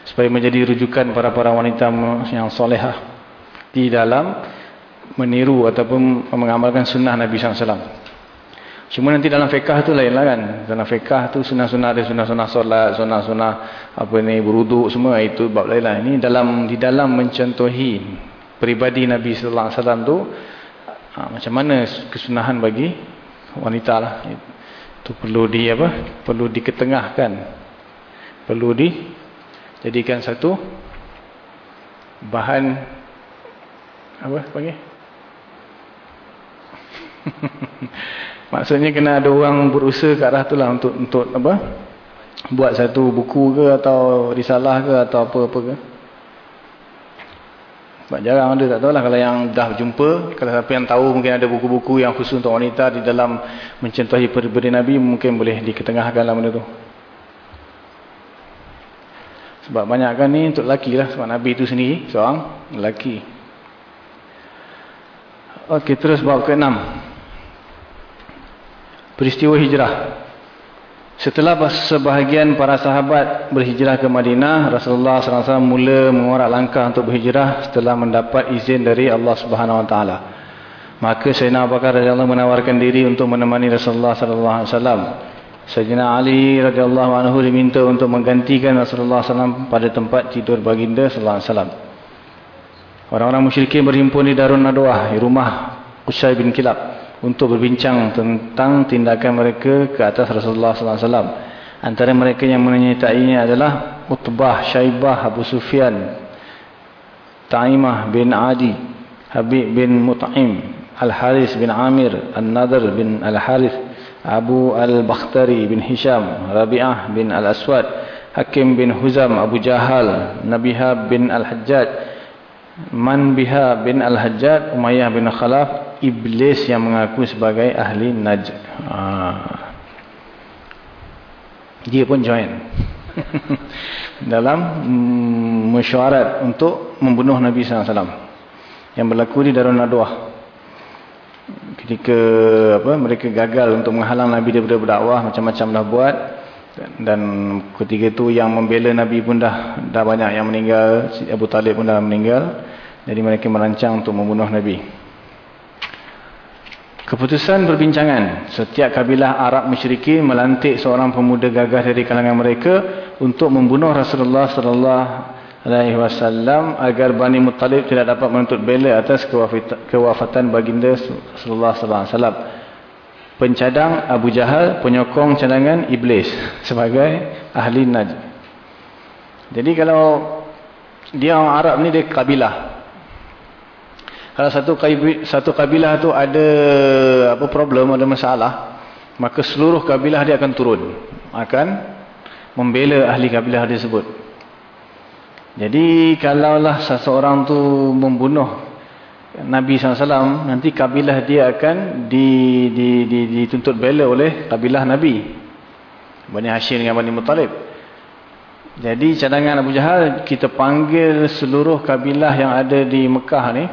Supaya menjadi rujukan para-para wanita yang solehah di dalam meniru ataupun mengamalkan sunnah Nabi SAW. Cuma nanti dalam fiqah tu lain lah kan. Dalam fiqah tu sunnah-sunnah ada sunnah-sunnah solat, sunnah-sunnah apa ni beruduk semua itu bab lain lah. Ini dalam di dalam mencontohi peribadi Nabi Wasallam tu ha, macam mana kesunahan bagi wanita lah. Itu perlu di apa? Perlu diketengahkan. Perlu dijadikan satu bahan apa panggil? Maksudnya kena ada orang berusaha ke arah tu lah untuk untuk apa? Buat satu buku ke atau risalah ke atau apa-apa ke. Sebab jarang ada tak tahulah kalau yang dah jumpa, kalau siapa yang tahu mungkin ada buku-buku yang khusus untuk wanita di dalam mencontohi peribadi Nabi mungkin boleh diketengahkan lah benda tu. Sebab banyak kan ni untuk lelaki lah. Sebab Nabi itu sendiri seorang lelaki. Okey terus bab ke-6 peristiwa hijrah. Setelah sebahagian para sahabat berhijrah ke Madinah, Rasulullah SAW mula mengorak langkah untuk berhijrah setelah mendapat izin dari Allah Subhanahu Wa Taala. Maka Sayyidina Abu Bakar radhiyallahu menawarkan diri untuk menemani Rasulullah sallallahu alaihi wasallam. Sayyidina Ali radhiyallahu anhu diminta untuk menggantikan Rasulullah SAW pada tempat tidur baginda sallallahu alaihi wasallam. Orang-orang musyrikin berhimpun di Darun Nadwah, di rumah Qusay bin Kilab untuk berbincang tentang tindakan mereka ke atas Rasulullah sallallahu alaihi wasallam. Antara mereka yang menyertainya adalah Utbah, Syaibah, Abu Sufyan, Taimah bin Adi, Habib bin Mut'im, Al-Haris bin Amir An-Nadr bin Al-Harith Abu Al-Bakhtari bin Hisham Rabi'ah bin Al-Aswad Hakim bin Huzam Abu Jahal Nabiha bin Al-Hajjaj Manbiha bin Al-Hajjaj Umayyah bin Khalaf Iblis yang mengaku sebagai ahli Najd. Ha. dia pun join. Dalam mm, mesyuarat untuk membunuh Nabi SAW yang berlaku di Darun Nadwah ketika apa mereka gagal untuk menghalang Nabi daripada berdakwah macam-macam dah buat. Dan ketika itu yang membela Nabi pun dah dah banyak yang meninggal. Abu Talib pun dah meninggal. Jadi mereka merancang untuk membunuh Nabi. Keputusan berbincangan setiap kabilah Arab musyrikin melantik seorang pemuda gagah dari kalangan mereka untuk membunuh Rasulullah sallallahu alaihi wasallam agar Bani Muttalib tidak dapat menuntut bela atas kewafatan baginda Rasulullah sallallahu alaihi wasallam. Pencadang Abu Jahal, penyokong cadangan iblis sebagai ahli Najd. Jadi kalau dia orang Arab ni dia kabilah. Kalau satu satu kabilah tu ada apa problem, ada masalah, maka seluruh kabilah dia akan turun, akan membela ahli kabilah tersebut. Jadi kalaulah seseorang tu membunuh Nabi SAW, nanti kabilah dia akan di, di, di, dituntut bela oleh kabilah Nabi. Bani Hashim dengan Bani Muttalib. Jadi cadangan Abu Jahal, kita panggil seluruh kabilah yang ada di Mekah ni,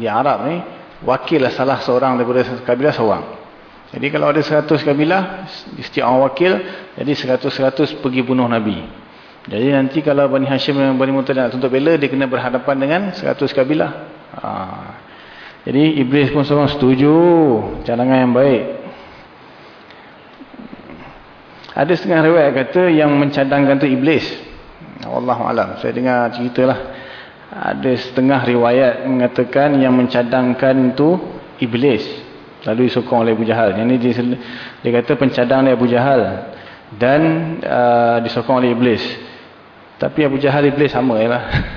di Arab ni, wakil salah seorang daripada kabilah seorang. Jadi kalau ada 100 kabilah, setiap orang wakil, jadi 100-100 pergi bunuh Nabi. Jadi nanti kalau Bani Hashim dan Bani Muttalib nak tuntut bela, dia kena berhadapan dengan 100 kabilah. Ha. Jadi Iblis pun seorang setuju cadangan yang baik. Ada setengah riwayat kata yang mencadangkan tu Iblis. Wallahualam. Saya dengar ceritalah. Ada setengah riwayat mengatakan yang mencadangkan tu Iblis. Lalu disokong oleh Abu Jahal. Yang ni dia, dia kata pencadang oleh Abu Jahal. Dan uh, disokong oleh Iblis. Tapi Abu Jahal Iblis sama je lah.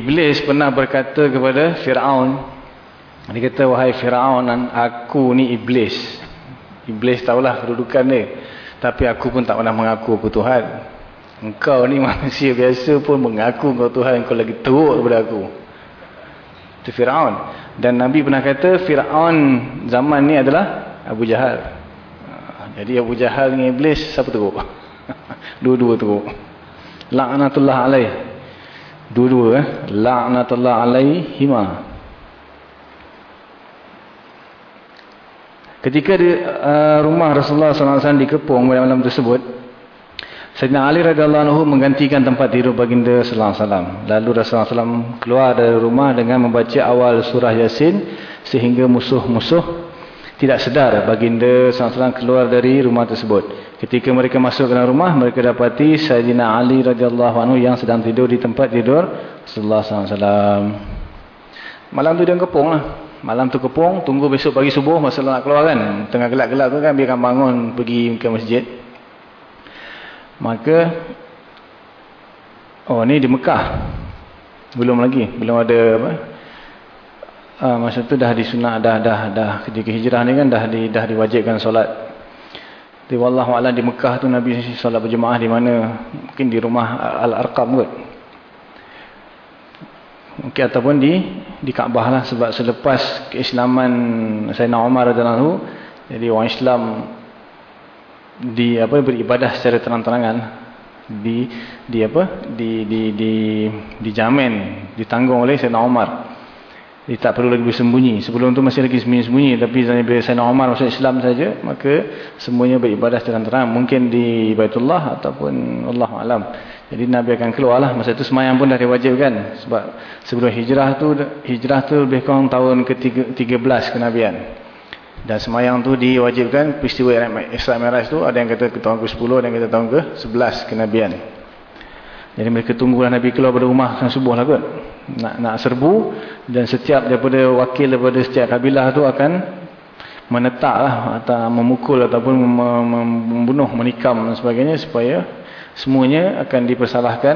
Iblis pernah berkata kepada Fir'aun. Dia kata, wahai Fir'aun, aku ni Iblis. Iblis tahulah kedudukan dia. Tapi aku pun tak pernah mengaku aku Tuhan. Engkau ni manusia biasa pun mengaku kau Tuhan. Kau lagi teruk daripada aku. Itu Fir'aun. Dan Nabi pernah kata, Fir'aun zaman ni adalah Abu Jahal. Jadi Abu Jahal dengan Iblis siapa teruk? Dua-dua teruk. La'natullah alaih. Dua-dua eh. La'natullah alaihima. Ketika di uh, rumah Rasulullah SAW dikepung pada malam tersebut, Sayyidina Ali radhiyallahu anhu menggantikan tempat tidur baginda sallallahu alaihi wasallam. Lalu Rasulullah SAW keluar dari rumah dengan membaca awal surah Yasin sehingga musuh-musuh tidak sedar baginda SAW keluar dari rumah tersebut. Ketika mereka masuk ke dalam rumah, mereka dapati Sayyidina Ali radhiyallahu anhu yang sedang tidur di tempat tidur Rasulullah SAW. Malam tu dia kepung lah. Malam tu kepung, tunggu besok pagi subuh masa nak keluar kan. Tengah gelap-gelap tu kan, dia akan bangun pergi ke masjid. Maka, oh ni di Mekah. Belum lagi, belum ada apa, uh, masa tu dah disunat dah dah dah. Ketika hijrah ni kan dah di dah diwajibkan solat. Di wallahu alam di Mekah tu Nabi solat berjemaah di mana? Mungkin di rumah Al-Arqam kot. Mungkin ataupun di di Kaabah lah. Sebab selepas keislaman Sayyidina Umar radhiyallahu jadi orang Islam di apa beribadah secara terang-terangan. Di di apa? Di di di dijamin ditanggung oleh Sayyidina Umar dia tak perlu lagi bersembunyi. Sebelum tu masih lagi sembunyi-sembunyi. Tapi bila Sayyidina Umar masuk Islam saja, maka semuanya beribadah terang-terang. Mungkin di Baitullah ataupun Allah Alam. Jadi Nabi akan keluar lah. Masa itu semayang pun dah diwajibkan. Sebab sebelum hijrah tu, hijrah tu lebih kurang tahun ke-13 kenabian. Dan semayang tu diwajibkan peristiwa Isra Miraj tu. Ada yang kata ke tahun ke-10, ada yang kata tahun ke-11 kenabian. Jadi mereka tunggulah Nabi keluar dari rumah kan subuh lah kot nak nak serbu dan setiap daripada wakil daripada setiap kabilah tu akan menetaklah atau memukul ataupun membunuh menikam dan sebagainya supaya semuanya akan dipersalahkan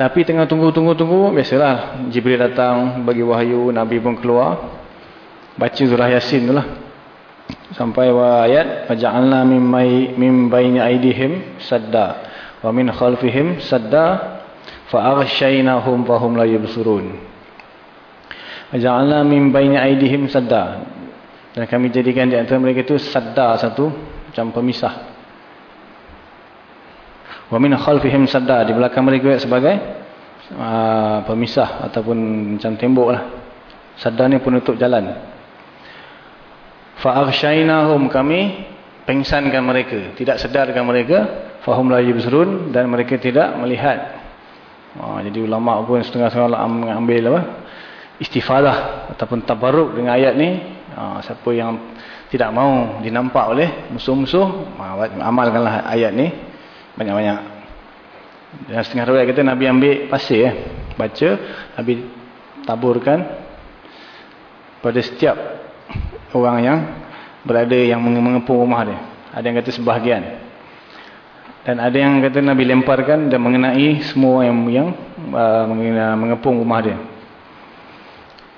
Tapi tengah tunggu-tunggu-tunggu, biasalah Jibril datang bagi wahyu, Nabi pun keluar. Baca surah Yasin tu lah. Sampai wa ayat, وَجَعَلْنَا مِنْ بَيْنِ أَيْدِهِمْ سَدَّا wa min khalfihim sadda fa aghshaynahum fa hum la yubsurun ja'alna min baini aydihim sadda. Dan kami jadikan di antara mereka itu sadda satu macam pemisah. Wa min khalfihim sadda di belakang mereka sebagai uh, pemisah ataupun macam temboklah sadda ni penutup jalan. Fa aghshaynahum kami pengsankan mereka, tidak sedarkan mereka, fahum la yubsirun dan mereka tidak melihat. Uh, jadi ulama pun setengah-setengah mengambil apa? istifadah ataupun tabarruk dengan ayat ni. Uh, siapa yang tidak mau dinampak oleh musuh-musuh, amalkanlah ayat ni banyak-banyak. Dan setengah riwayat kata Nabi ambil pasir eh. Baca, Nabi taburkan pada setiap orang yang berada yang mengepung rumah dia. Ada yang kata sebahagian. Dan ada yang kata Nabi lemparkan dan mengenai semua yang yang uh, mengepung rumah dia.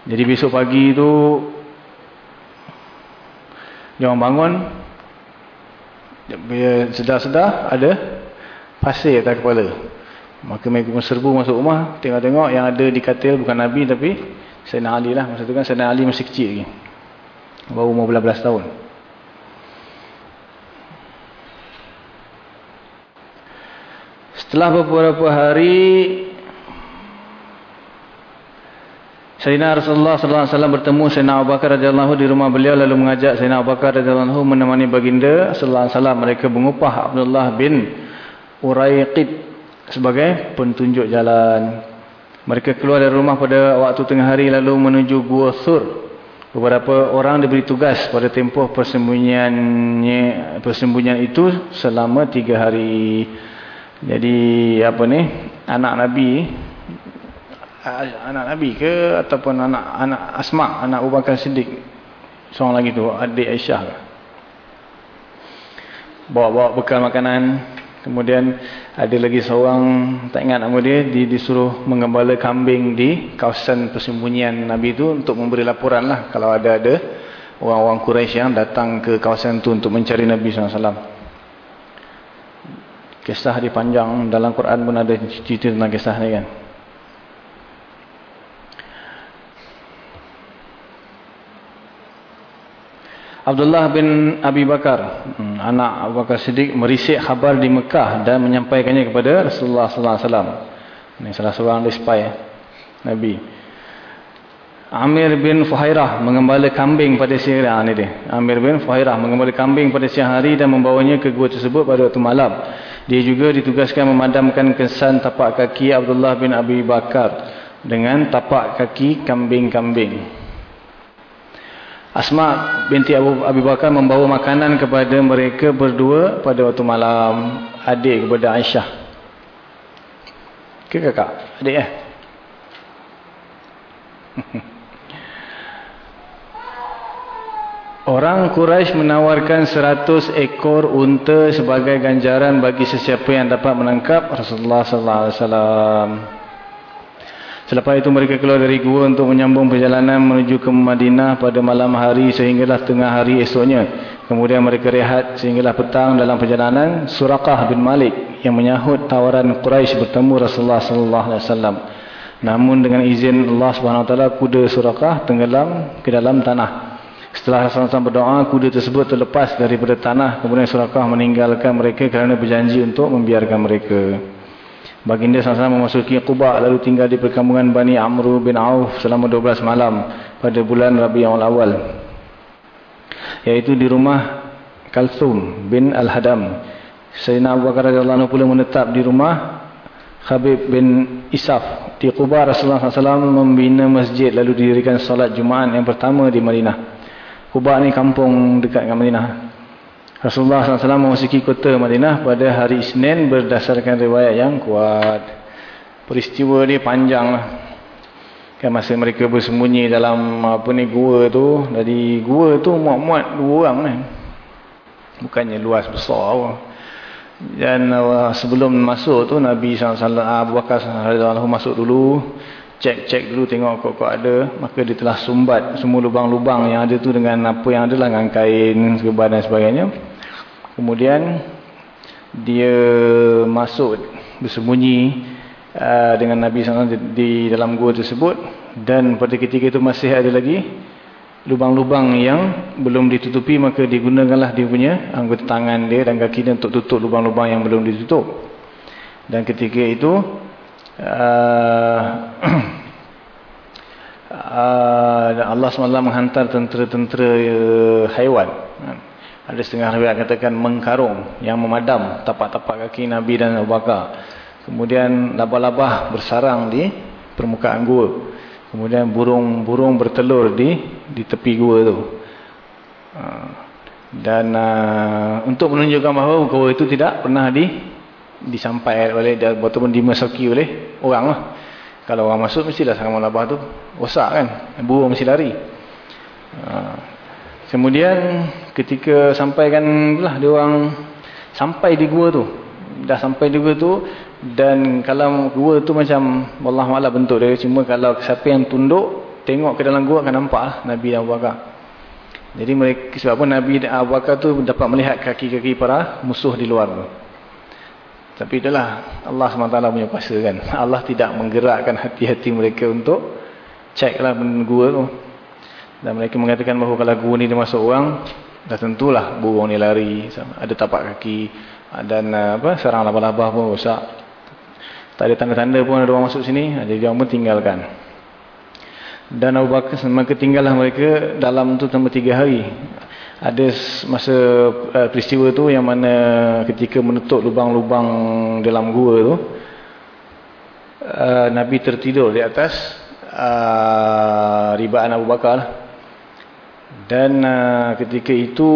Jadi besok pagi itu dia bangun sedar-sedar ada pasir atas kepala. Maka mereka pun serbu masuk rumah, tengok-tengok yang ada di katil bukan Nabi tapi Sayyidina Ali lah. Masa tu kan Sayyidina Ali masih kecil lagi. Baru umur belas tahun. Setelah beberapa hari Sayyidina Rasulullah sallallahu alaihi wasallam bertemu Sayyidina Abu Bakar radhiyallahu di rumah beliau lalu mengajak Sayyidina Abu Bakar radhiyallahu menemani baginda sallallahu alaihi wasallam mereka mengupah Abdullah bin Uraiqid sebagai pentunjuk jalan. Mereka keluar dari rumah pada waktu tengah hari lalu menuju Gua Sur. Beberapa orang diberi tugas pada tempoh persembunyiannya persembunyian itu selama tiga hari. Jadi apa ni? Anak Nabi anak Nabi ke ataupun anak anak Asma, anak Abu Bakar Siddiq. Seorang lagi tu adik Aisyah. Bawa-bawa bekal makanan Kemudian ada lagi seorang, tak ingat nama dia, di, disuruh mengembala kambing di kawasan persembunyian Nabi itu untuk memberi laporan lah kalau ada-ada orang-orang Quraisy yang datang ke kawasan itu untuk mencari Nabi SAW. Kisah dia panjang, dalam Quran pun ada cerita tentang kisah ni kan. Abdullah bin Abi Bakar, hmm, anak Abu Bakar Siddiq merisik khabar di Mekah dan menyampaikannya kepada Rasulullah sallallahu alaihi wasallam. Ini salah seorang spy eh, Nabi. Amir bin Fuhairah mengembala kambing pada siang hari ni dia. Amir bin Fuhairah mengembala kambing pada siang hari dan membawanya ke gua tersebut pada waktu malam. Dia juga ditugaskan memadamkan kesan tapak kaki Abdullah bin Abi Bakar dengan tapak kaki kambing-kambing. Asma binti Abu Abi Bakar membawa makanan kepada mereka berdua pada waktu malam adik kepada Aisyah. Ke kakak? Adik eh? Orang Quraisy menawarkan seratus ekor unta sebagai ganjaran bagi sesiapa yang dapat menangkap Rasulullah sallallahu alaihi wasallam. Selepas itu mereka keluar dari gua untuk menyambung perjalanan menuju ke Madinah pada malam hari sehinggalah tengah hari esoknya. Kemudian mereka rehat sehinggalah petang dalam perjalanan Suraqah bin Malik yang menyahut tawaran Quraisy bertemu Rasulullah sallallahu alaihi wasallam. Namun dengan izin Allah Subhanahu wa taala kuda Suraqah tenggelam ke dalam tanah. Setelah Rasulullah berdoa, kuda tersebut terlepas daripada tanah. Kemudian Suraqah meninggalkan mereka kerana berjanji untuk membiarkan mereka. Baginda sama-sama memasuki Quba lalu tinggal di perkampungan Bani Amru bin Auf selama 12 malam pada bulan Rabiul Awal. Yaitu di rumah Kalthum bin Al-Hadam. Sayyidina Abu Bakar anhu pula menetap di rumah Habib bin Isaf di Quba Rasulullah SAW membina masjid lalu didirikan salat Jumaat yang pertama di Madinah. Quba ni kampung dekat dengan Madinah. Rasulullah SAW memasuki kota Madinah pada hari Isnin berdasarkan riwayat yang kuat. Peristiwa ni panjang lah. Kan masa mereka bersembunyi dalam apa ni gua tu. Jadi gua tu muat-muat dua orang ni. Bukannya luas besar. Dan uh, sebelum masuk tu Nabi SAW Abu Bakar SAW masuk dulu cek-cek dulu tengok kok-kok ada maka dia telah sumbat semua lubang-lubang yang ada tu dengan apa yang ada lah dengan kain segebar dan sebagainya kemudian dia masuk bersembunyi uh, dengan Nabi SAW di, di dalam gua tersebut. Dan pada ketika itu masih ada lagi lubang-lubang yang belum ditutupi maka digunakanlah dia punya anggota tangan dia dan kaki dia untuk tutup lubang-lubang yang belum ditutup. Dan ketika itu uh, uh, Allah SWT menghantar tentera-tentera uh, haiwan ada setengah riwayat katakan mengkarung yang memadam tapak-tapak kaki Nabi dan Abu Bakar kemudian labah-labah bersarang di permukaan gua kemudian burung-burung bertelur di di tepi gua tu uh, dan uh, untuk menunjukkan bahawa gua itu tidak pernah di disampaikan oleh ataupun dimasuki oleh orang lah. Kalau orang masuk mestilah sarang labah tu rosak kan. Burung mesti lari. Ha. Kemudian ketika sampaikan lah dia orang sampai di gua tu. Dah sampai di gua tu dan kalau gua tu macam Allah Taala bentuk dia cuma kalau siapa yang tunduk tengok ke dalam gua akan nampak lah Nabi dan Abu. Jadi mereka sebab apa Nabi dan Abu Bakar tu dapat melihat kaki-kaki para musuh di luar tu. Tapi itulah Allah SWT punya kuasa kan. Allah tidak menggerakkan hati-hati mereka untuk ceklah gua tu. Dan mereka mengatakan bahawa kalau gua ni dia masuk orang, dah tentulah burung ni lari. Ada tapak kaki dan apa serang labah-labah pun rosak. Tak ada tanda-tanda pun ada orang masuk sini. Jadi dia pun tinggalkan. Dan Abu Bakar maka tinggallah mereka dalam tu sampai tiga hari ada masa uh, peristiwa tu yang mana ketika menutup lubang-lubang dalam gua tu uh, Nabi tertidur di atas uh, ribaan Abu Bakar dan uh, ketika itu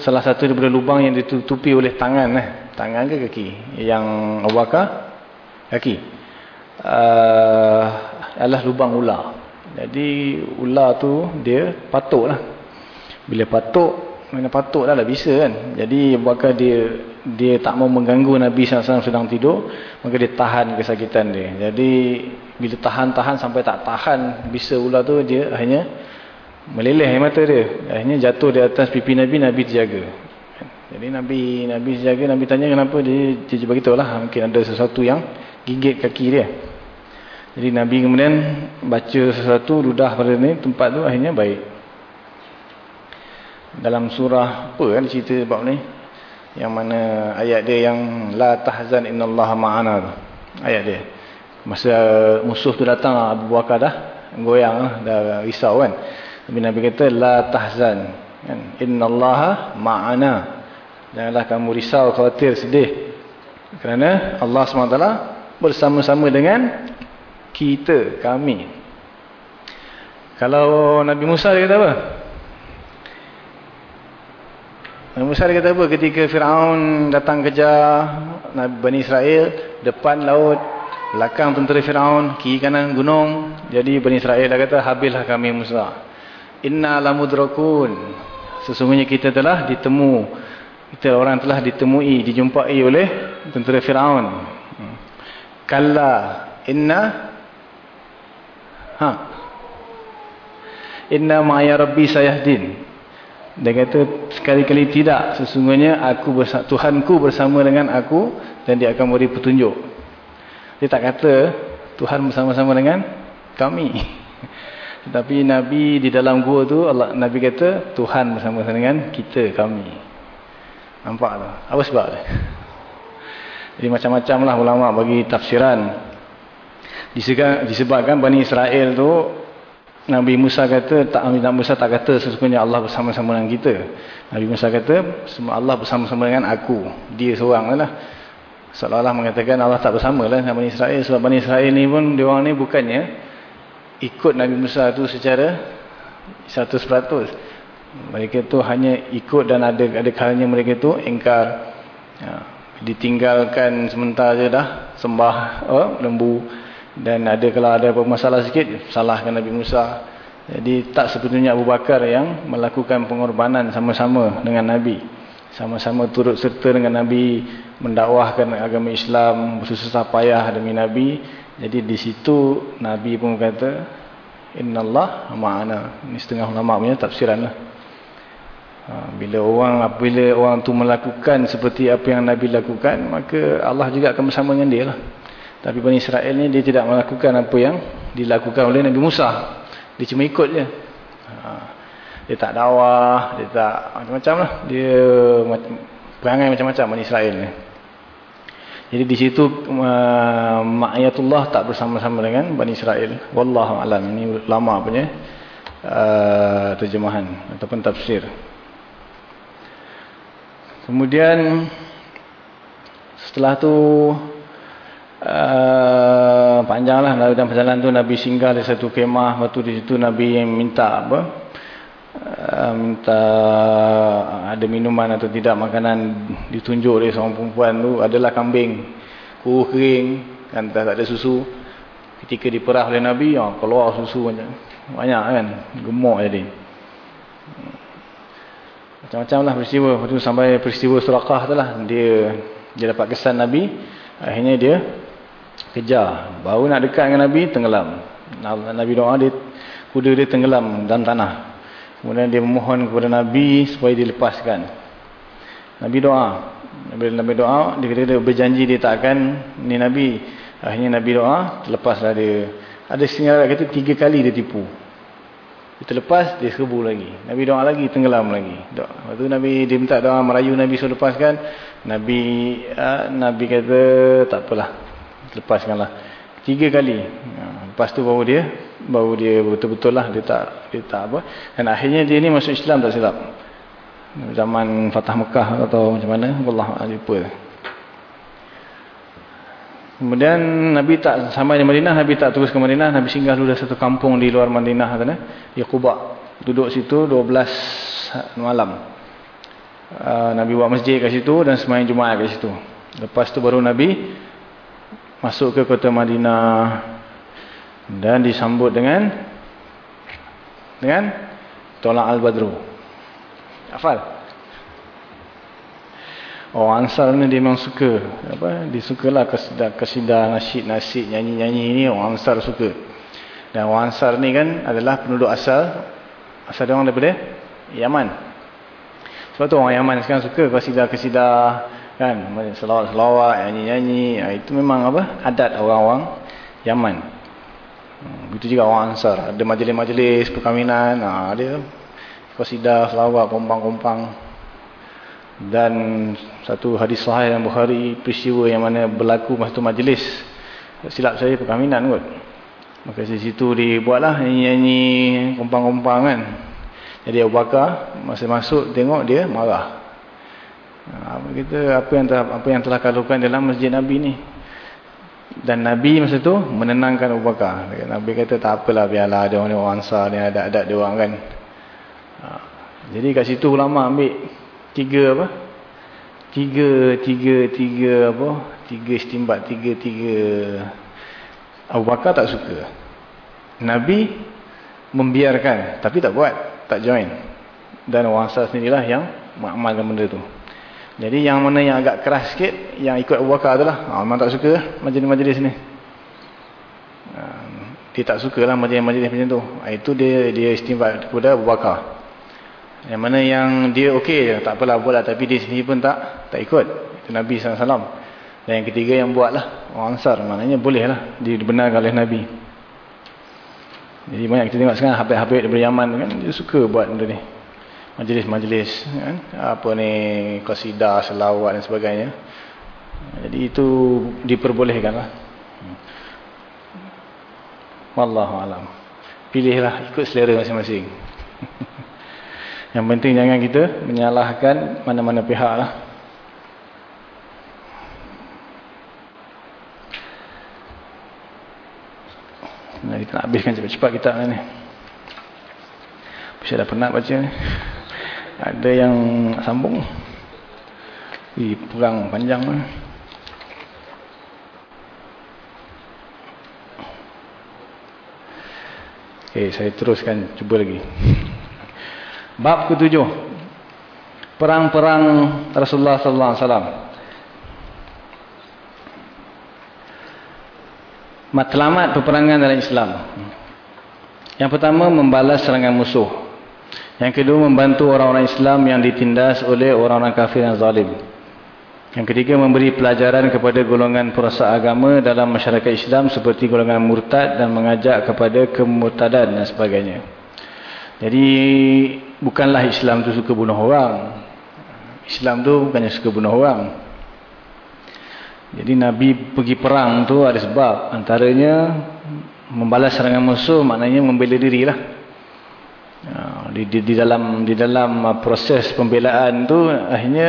salah satu daripada lubang yang ditutupi oleh tangan eh. tangan ke kaki? Yang Abu Bakar kaki. Uh, adalah lubang ular. Jadi ular tu dia patut lah bila patuk mana patuk dah lah bisa kan? Jadi bakal dia dia tak mau mengganggu Nabi SAW sedang tidur maka dia tahan kesakitan dia. Jadi bila tahan-tahan sampai tak tahan bisa ular tu dia hanya meleleh mata dia. Akhirnya jatuh di atas pipi Nabi Nabi terjaga. Jadi Nabi Nabi terjaga Nabi tanya kenapa dia dia beritahu lah mungkin ada sesuatu yang gigit kaki dia. Jadi Nabi kemudian baca sesuatu ludah pada ni tempat tu akhirnya baik. Dalam surah apa kan cerita bab ni? Yang mana ayat dia yang la tahzan innallaha ma'ana tu. Ayat dia. Masa musuh tu datang Abu Bakar dah goyang dah risau kan tapi Nabi kata la tahzan. Kan? Innallaha ma'ana. Janganlah kamu risau khawatir sedih. Kerana Allah SWT bersama-sama dengan kita kami. Kalau Nabi Musa dia kata apa? Nabi Musa kata apa? Ketika Fir'aun datang kejar Bani Israel depan laut belakang tentera Fir'aun kiri kanan gunung jadi Bani Israel dah kata habislah kami Musa inna lamudrakun. Sesungguhnya kita telah ditemu. Kita orang telah ditemui dijumpai oleh tentera Fir'aun. Kalla inna ha. Inna ma'ya rabbi sayahdin. Dia kata sekali-kali tidak sesungguhnya aku bersama, Tuhanku bersama dengan aku dan dia akan beri petunjuk. Dia tak kata Tuhan bersama-sama dengan kami. Tetapi Nabi di dalam gua tu Allah Nabi kata Tuhan bersama-sama dengan kita kami. Nampak tak? Apa sebab dia? Jadi macam-macam lah ulama bagi tafsiran. Disebabkan Bani Israel tu Nabi Musa kata tak Nabi Musa tak kata sesungguhnya Allah bersama-sama dengan kita. Nabi Musa kata semua Allah bersama-sama dengan aku. Dia seorang lah. Seolah-olah mengatakan Allah tak bersama lah dengan Bani Israel. Sebab Bani Israel ni pun dia orang ni bukannya ikut Nabi Musa tu secara 100%. Mereka tu hanya ikut dan ada ada kalanya mereka tu engkar. Ya, ditinggalkan sementara je dah sembah oh, lembu dan ada kalau ada apa masalah sikit salahkan Nabi Musa jadi tak sepenuhnya Abu Bakar yang melakukan pengorbanan sama-sama dengan Nabi sama-sama turut serta dengan Nabi mendakwahkan agama Islam bersusah payah demi Nabi jadi di situ Nabi pun kata innallah ma'ana. Ini setengah ulama punya tafsiran lah. Ha, bila orang bila orang tu melakukan seperti apa yang Nabi lakukan maka Allah juga akan bersama dengan dia lah. Tapi Bani Israel ni dia tidak melakukan apa yang dilakukan oleh Nabi Musa. Dia cuma ikut je. Ha dia tak dakwah, dia tak macam-macam lah. Dia perangai macam-macam Bani Israel ni. Jadi di situ uh, Ma'ayatullah tak bersama-sama dengan Bani Israel. Wallahu alam ini lama punya uh, terjemahan ataupun tafsir. Kemudian setelah tu uh, panjanglah dalam perjalanan tu Nabi singgah di satu kemah, waktu di situ Nabi yang minta apa? Uh, minta ada minuman atau tidak makanan ditunjuk oleh seorang perempuan tu adalah kambing. Kuruh kering kan tak ada susu. Ketika diperah oleh Nabi ya, keluar susu banyak banyak kan gemuk jadi. Macam-macam lah peristiwa. Lepas tu sampai peristiwa surakah tu lah. Dia dia dapat kesan Nabi. Akhirnya dia kejar. Baru nak dekat dengan Nabi tenggelam. Nabi doa dia kuda dia tenggelam dalam tanah. Kemudian dia memohon kepada Nabi supaya dilepaskan. Nabi doa. Bila Nabi doa, dia kata dia berjanji dia tak akan ni Nabi. Akhirnya Nabi doa, terlepaslah dia. Ada setengah kata tiga kali dia tipu. Dia terlepas, dia serbu lagi. Nabi doa lagi, tenggelam lagi. Doa. Lepas tu Nabi, dia minta doa merayu Nabi suruh lepaskan. Nabi uh, Nabi kata, tak apalah. Lepaskanlah. Tiga kali. Ha, lepas tu baru dia baru dia betul-betul lah dia tak, dia tak apa dan akhirnya dia ni masuk Islam tak silap zaman Fatah Mekah atau macam mana Allah lupa kemudian Nabi tak sampai di Madinah Nabi tak terus ke Madinah Nabi singgah dulu satu kampung di luar Madinah sana di Quba. Duduk situ 12 malam. Uh, Nabi buat masjid kat situ dan semayang Jumaat kat situ. Lepas tu baru Nabi masuk ke kota Madinah dan disambut dengan dengan tolak al-badru hafal oh ansar ni dia memang suka apa dia sukalah kesidah kesidah nasyid nasyid nyanyi-nyanyi ni orang ansar suka dan orang ansar ni kan adalah penduduk asal asal dia orang daripada Yaman sebab tu orang Yaman sekarang suka kesidah-kesidah kan selawat-selawat nyanyi-nyanyi ha, itu memang apa adat orang-orang Yaman Hmm, begitu juga orang Ansar. Ada majlis-majlis perkahwinan. Ha, ada qasidah, selawat, kompang-kompang. Dan satu hadis sahih yang Bukhari, peristiwa yang mana berlaku masa tu majlis. Silap saya perkahwinan kot. Maka di situ dibuatlah nyanyi-nyanyi kompang-kompang kan. Jadi Abu Bakar masa masuk tengok dia marah. Ha, kita apa yang telah, apa yang telah lakukan dalam masjid Nabi ni dan Nabi masa tu menenangkan Abu Bakar. Nabi kata tak apalah biarlah ada orang ansar ni ada adat dia orang kan. Jadi kat situ ulama ambil tiga apa? Tiga, tiga, tiga apa? Tiga istimbat, tiga, tiga. Abu Bakar tak suka. Nabi membiarkan tapi tak buat, tak join. Dan orang ansar sendirilah yang mengamalkan benda tu. Jadi yang mana yang agak keras sikit, yang ikut Abu Bakar tu lah. Ha, memang tak suka majlis-majlis ni. Ha, dia tak suka lah majlis-majlis macam tu. Ha, itu dia dia istimewa kepada Abu Bakar. Yang mana yang dia okey je, tak apalah buat lah. Tapi dia sendiri pun tak tak ikut. Itu Nabi SAW. Dan yang ketiga yang buat lah. Orang Ansar. Maknanya boleh lah. Dia dibenarkan oleh Nabi. Jadi banyak kita tengok sekarang habis-habis daripada Yaman kan. Dia suka buat benda ni majlis-majlis kan? apa ni qasidah selawat dan sebagainya jadi itu diperbolehkan lah wallahu alam pilihlah ikut selera masing-masing yang penting jangan kita menyalahkan mana-mana pihak lah. Nah, kita nak habiskan cepat-cepat kita ni. Saya dah penat baca ni. Ada yang sambung? Di perang panjang ok saya teruskan. Cuba lagi bab ketujuh perang-perang Rasulullah sallallahu alaihi wasallam. Matlamat peperangan dalam Islam. Yang pertama membalas serangan musuh. Yang kedua membantu orang-orang Islam yang ditindas oleh orang-orang kafir yang zalim. Yang ketiga memberi pelajaran kepada golongan perosak agama dalam masyarakat Islam seperti golongan murtad dan mengajak kepada kemurtadan dan sebagainya. Jadi bukanlah Islam tu suka bunuh orang. Islam tu bukannya suka bunuh orang. Jadi Nabi pergi perang tu ada sebab. Antaranya membalas serangan musuh maknanya membela diri lah. Di, di, di dalam di dalam proses pembelaan tu akhirnya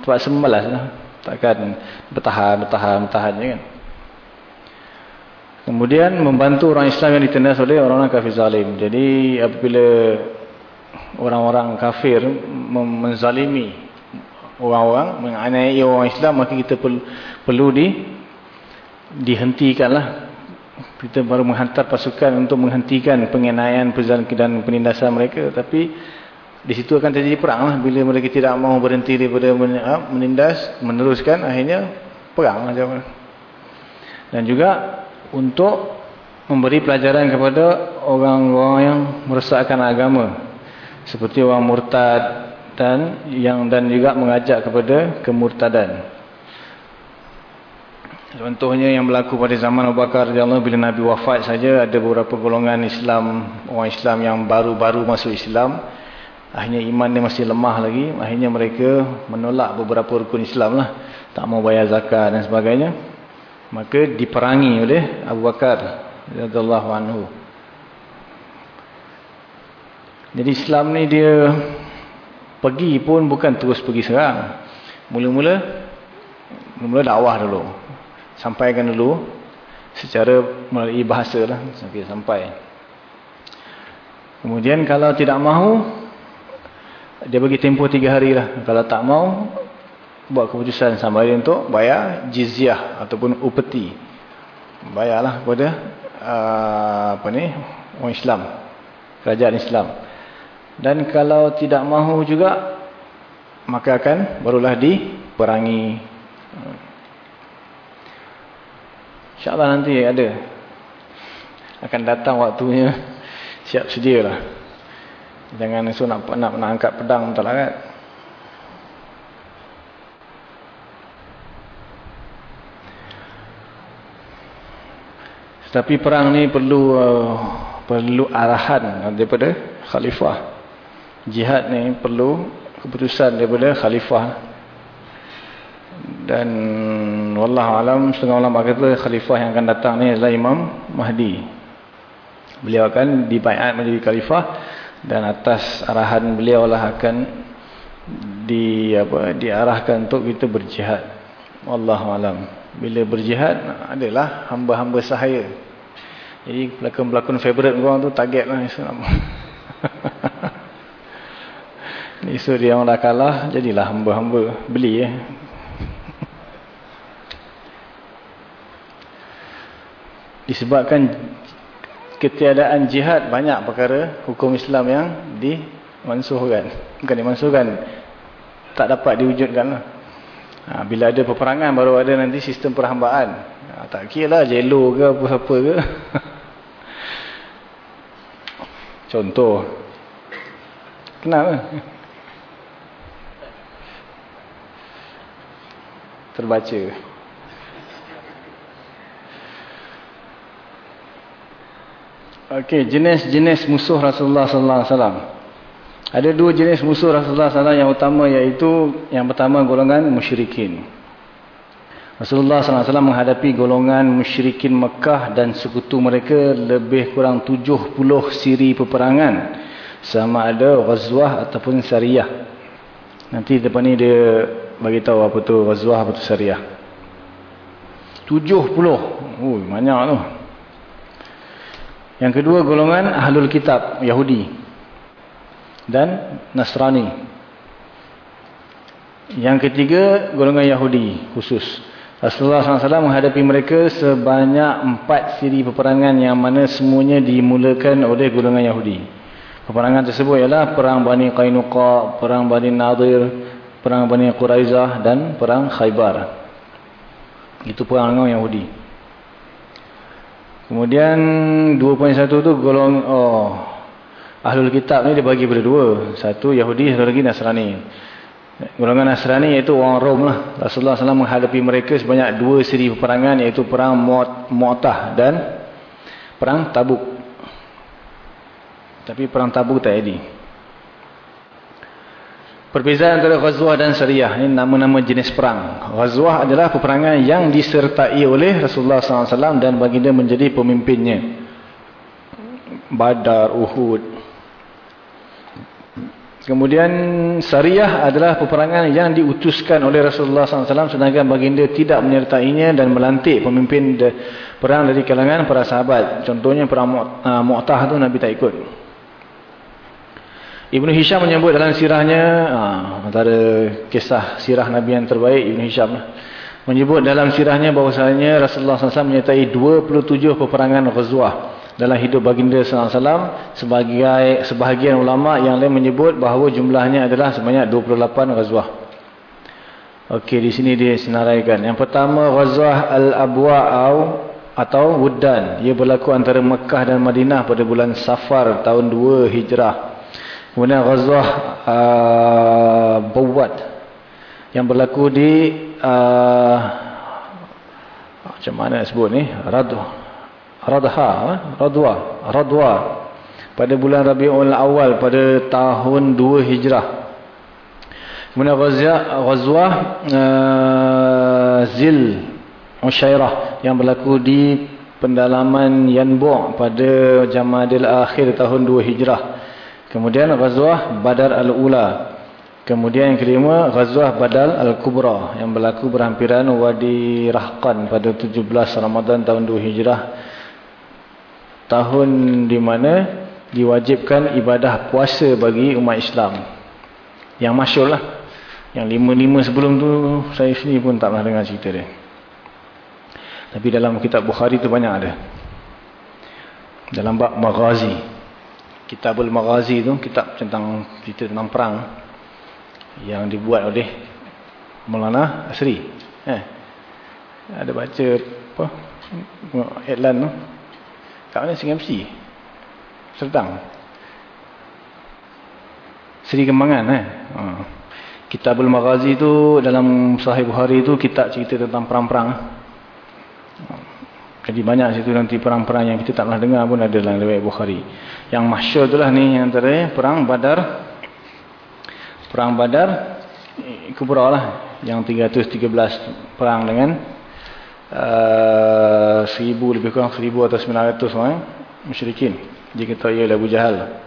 terpaksa membalas lah. Takkan bertahan, bertahan, bertahan je kan. Kemudian membantu orang Islam yang ditindas oleh orang-orang kafir zalim. Jadi apabila orang-orang kafir menzalimi. Orang-orang menganiaya orang Islam maka kita perlu, perlu di dihentikanlah. Kita baru menghantar pasukan untuk menghentikan pengenaian dan penindasan mereka. Tapi di situ akan terjadi perang lah. Bila mereka tidak mahu berhenti daripada menindas meneruskan akhirnya perang lah dan juga untuk memberi pelajaran kepada orang-orang yang merosakkan agama seperti orang murtad dan yang dan juga mengajak kepada kemurtadan. Contohnya yang berlaku pada zaman Abu Bakar radhiyallahu bila Nabi wafat saja ada beberapa golongan Islam, orang Islam yang baru-baru masuk Islam, akhirnya iman dia masih lemah lagi, akhirnya mereka menolak beberapa rukun Islam lah, tak mau bayar zakat dan sebagainya. Maka diperangi oleh Abu Bakar radhiyallahu anhu. Jadi Islam ni dia pergi pun bukan terus pergi serang. Mula-mula mula dakwah dulu. Sampaikan dulu secara melalui bahasa lah sampai sampai. Kemudian kalau tidak mahu dia bagi tempoh tiga hari lah. Kalau tak mahu buat keputusan sama ada untuk bayar jizyah ataupun upeti. Bayarlah kepada uh, apa ni orang Islam. Kerajaan Islam. Dan kalau tidak mahu juga, maka akan barulah diperangi. InsyaAllah nanti ada. Akan datang waktunya, siap sedialah. Jangan so nak, nak, nak angkat pedang tak lah Tapi perang ni perlu uh, perlu arahan daripada khalifah jihad ni perlu keputusan daripada khalifah. Dan wallahu alam setengah ulama kata khalifah yang akan datang ni adalah Imam Mahdi. Beliau akan dibaiat menjadi khalifah dan atas arahan beliau lah akan di apa diarahkan untuk kita berjihad. Wallahu alam. Bila berjihad adalah hamba-hamba sahaya. Jadi pelakon-pelakon favourite orang tu target lah Islam Esok dia orang dah kalah, jadilah hamba-hamba beli eh. Disebabkan ketiadaan jihad banyak perkara hukum Islam yang dimansuhkan. Bukan dimansuhkan, tak dapat diwujudkan lah. Ha, bila ada peperangan baru ada nanti sistem perhambaan. Ha, tak kira lah jelo ke apa-apa ke. Contoh. Kenapa? Terbaca. Okey, jenis-jenis musuh Rasulullah sallallahu alaihi wasallam. Ada dua jenis musuh Rasulullah sallallahu yang utama iaitu yang pertama golongan musyrikin. Rasulullah wasallam menghadapi golongan musyrikin Mekah dan sekutu mereka lebih kurang 70 siri peperangan sama ada ghazwah ataupun sariyah. Nanti depan ni dia bagi tahu apa tu ghazwah apa tu syariah. 70 oh banyak tu. Yang kedua golongan ahlul kitab Yahudi dan Nasrani. Yang ketiga golongan Yahudi khusus. Rasulullah SAW menghadapi mereka sebanyak empat siri peperangan yang mana semuanya dimulakan oleh golongan Yahudi. Peperangan tersebut ialah perang Bani Qainuqa, perang Bani Nadir, perang Bani Quraizah dan perang Khaybar. Itu perang Yahudi. Kemudian 2.1 tu golong oh Ahlul Kitab ni dia bagi pada dua. Satu Yahudi, satu lagi Nasrani. Golongan Nasrani iaitu orang Rom lah. Rasulullah SAW menghadapi mereka sebanyak dua seri peperangan iaitu perang Mu'tah dan perang Tabuk. Tapi perang Tabuk tak jadi. Perbezaan antara Ghazwah dan Syariah ini nama-nama jenis perang. Ghazwah adalah peperangan yang disertai oleh Rasulullah SAW dan baginda menjadi pemimpinnya. Badar, Uhud, Kemudian Syariah adalah peperangan yang diutuskan oleh Rasulullah SAW sedangkan baginda tidak menyertainya dan melantik pemimpin perang dari kalangan para sahabat. Contohnya perang uh, Mu'tah tu Nabi tak ikut. Ibn Hisham menyebut dalam sirahnya, uh, antara kisah sirah Nabi yang terbaik Ibn Hisham. Menyebut dalam sirahnya bahawasanya Rasulullah SAW menyertai 27 peperangan Ghazwah dalam hidup baginda SAW sebagai sebahagian ulama yang lain menyebut bahawa jumlahnya adalah sebanyak 28 ghazwah. Okey di sini dia senaraikan. Yang pertama ghazwah al-Abwa atau Wuddan. Ia berlaku antara Mekah dan Madinah pada bulan Safar tahun 2 Hijrah. Kemudian ghazwah uh, Bawad yang berlaku di uh, macam mana sebut ni? Raduh Radha, eh? Radwa, Radwa pada bulan Rabiul Awal pada tahun 2 Hijrah. Kemudian Ghazwah uh, Zil Ushairah yang berlaku di pendalaman Yanbu' pada Jamadil Akhir tahun 2 Hijrah. Kemudian Ghazwah Badar Al-Ula. Kemudian yang kelima Ghazwah Badal Al-Kubra yang berlaku berhampiran Wadi Rahqan pada 17 Ramadan tahun 2 Hijrah tahun di mana diwajibkan ibadah puasa bagi umat Islam. Yang masyur lah. Yang lima-lima sebelum tu saya sendiri pun tak pernah dengar cerita dia. Tapi dalam kitab Bukhari tu banyak ada. Dalam bab Maghazi. Kitabul Maghazi tu kitab tentang cerita tentang perang yang dibuat oleh Maulana Asri. Eh. Ada baca apa? Headline tu. Kat mana Sing MC? Sertang. Seri Kembangan eh. Ha. Kitabul Maghazi tu dalam Sahih Bukhari tu kita cerita tentang perang-perang. Ha. Jadi banyak situ nanti perang-perang yang kita tak pernah dengar pun ada dalam riwayat Bukhari. Yang masyhur itulah ni yang antara perang Badar. Perang Badar Kubra lah yang 313 perang dengan uh, seribu lebih kurang seribu atau sembilan ratus orang eh? musyrikin jika tahu ia Abu Jahal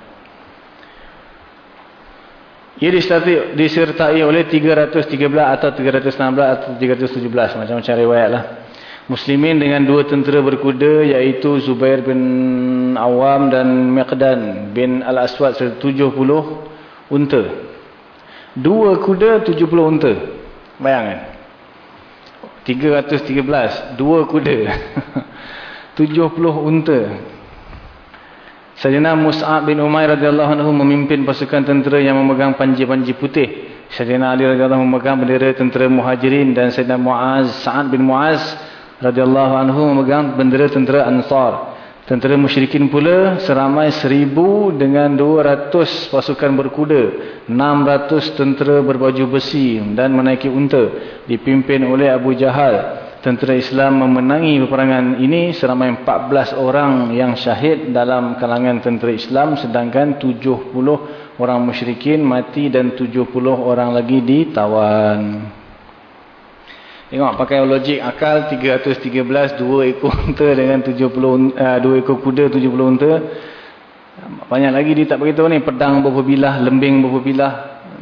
ia disertai, disertai oleh 313 atau 316 atau 317 macam-macam riwayat lah muslimin dengan dua tentera berkuda iaitu Zubair bin Awam dan Miqdan bin Al-Aswad 70 unta. Dua kuda 70 unta. Bayangkan 313 dua kuda. 70 unta. Sayyidina Mus'ab bin Umair radhiyallahu anhu memimpin pasukan tentera yang memegang panji-panji putih. Sayyidina Ali radhiyallahu anhu memegang bendera tentera Muhajirin dan Sayyidina Muaz Sa'ad bin Muaz radhiyallahu anhu memegang bendera tentera Ansar Tentera musyrikin pula seramai seribu dengan dua ratus pasukan berkuda. enam ratus tentera berbaju besi dan menaiki unta. Dipimpin oleh Abu Jahal. Tentera Islam memenangi peperangan ini seramai empat belas orang yang syahid dalam kalangan tentera Islam. Sedangkan tujuh puluh orang musyrikin mati dan tujuh puluh orang lagi ditawan. Tengok pakai logik akal 313 dua ekor unta dengan 70 uh, dua ekor kuda 70 unta. Banyak lagi dia tak beritahu ni pedang berapa bilah, lembing berapa bilah.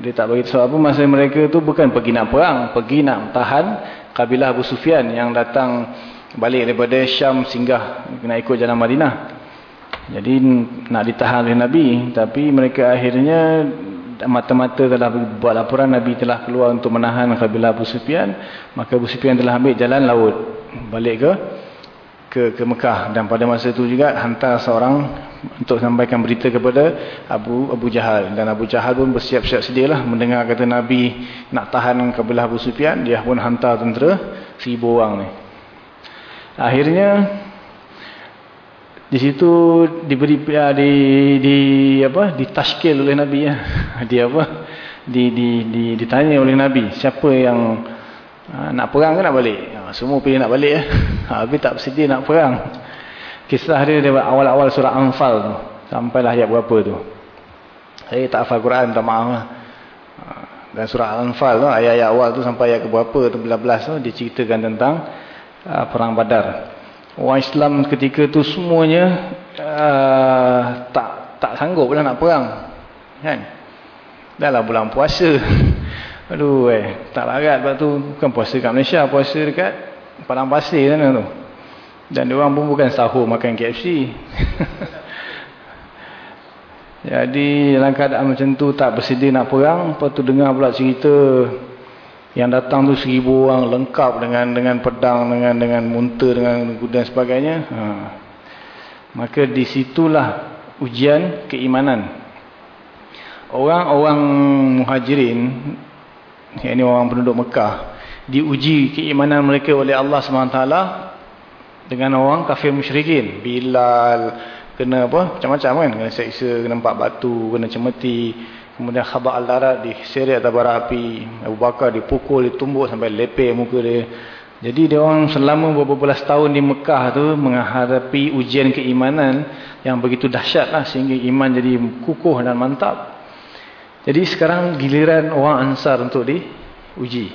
Dia tak beritahu apa masa mereka tu bukan pergi nak perang, pergi nak tahan kabilah Abu Sufyan yang datang balik daripada Syam singgah nak ikut jalan Madinah. Jadi nak ditahan oleh Nabi tapi mereka akhirnya mata-mata telah buat laporan Nabi telah keluar untuk menahan kabilah Abu Sufyan. Maka Abu Sufyan telah ambil jalan laut balik ke ke, ke Mekah. Dan pada masa itu juga hantar seorang untuk sampaikan berita kepada Abu Abu Jahal. Dan Abu Jahal pun bersiap-siap sedialah mendengar kata Nabi nak tahan kabilah Abu Sufyan. Dia pun hantar tentera seribu orang ni. Akhirnya di situ diberi ya, di di apa ditashkil oleh Nabi ya dia apa di di di ditanya oleh Nabi siapa yang Ha, nak perang ke nak balik? Ha, semua pilih nak balik. Ha, tapi tak bersedia nak perang. Kisah dia dari awal-awal surah Anfal tu. Sampailah ayat berapa tu. Saya tak hafal Quran, tak maaf lah. Dan surah Anfal tu, ayat-ayat awal tu sampai ayat ke berapa tu, belas tu, diceritakan tentang uh, perang badar. Orang Islam ketika tu semuanya uh, tak tak sanggup lah nak perang. Kan? Dah lah bulan puasa. Aduh eh, tak larat sebab tu bukan puasa kat Malaysia, puasa dekat Padang Pasir sana tu. Dan dia orang pun bukan sahur makan KFC. Jadi dalam keadaan macam tu tak bersedia nak perang, lepas tu dengar pula cerita yang datang tu seribu orang lengkap dengan dengan pedang, dengan dengan munta, dengan kuda dan sebagainya. Ha. Maka disitulah ujian keimanan. Orang-orang muhajirin yang ini orang penduduk Mekah diuji keimanan mereka oleh Allah SWT dengan orang kafir musyrikin Bilal kena apa macam-macam kan kena seksa kena empat batu kena cemeti kemudian khabar al-darat diseret atas bara api Abu Bakar dipukul ditumbuk sampai lepeh muka dia jadi dia orang selama beberapa belas tahun di Mekah tu menghadapi ujian keimanan yang begitu dahsyat lah sehingga iman jadi kukuh dan mantap jadi sekarang giliran orang Ansar untuk diuji.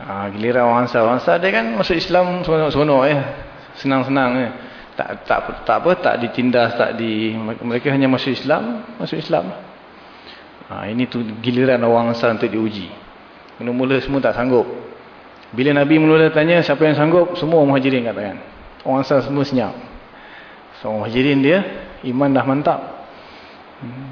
Ha, giliran orang Ansar. Orang Ansar dia kan masuk Islam seronok-seronok ya. Senang-senang ya. Tak, tak, tak apa, tak ditindas, tak di... Mereka hanya masuk Islam, masuk Islam. Ha, ini tu giliran orang Ansar untuk diuji. Mula-mula semua tak sanggup. Bila Nabi mula tanya siapa yang sanggup, semua muhajirin katakan. Orang Ansar semua senyap. So, muhajirin dia, iman dah mantap.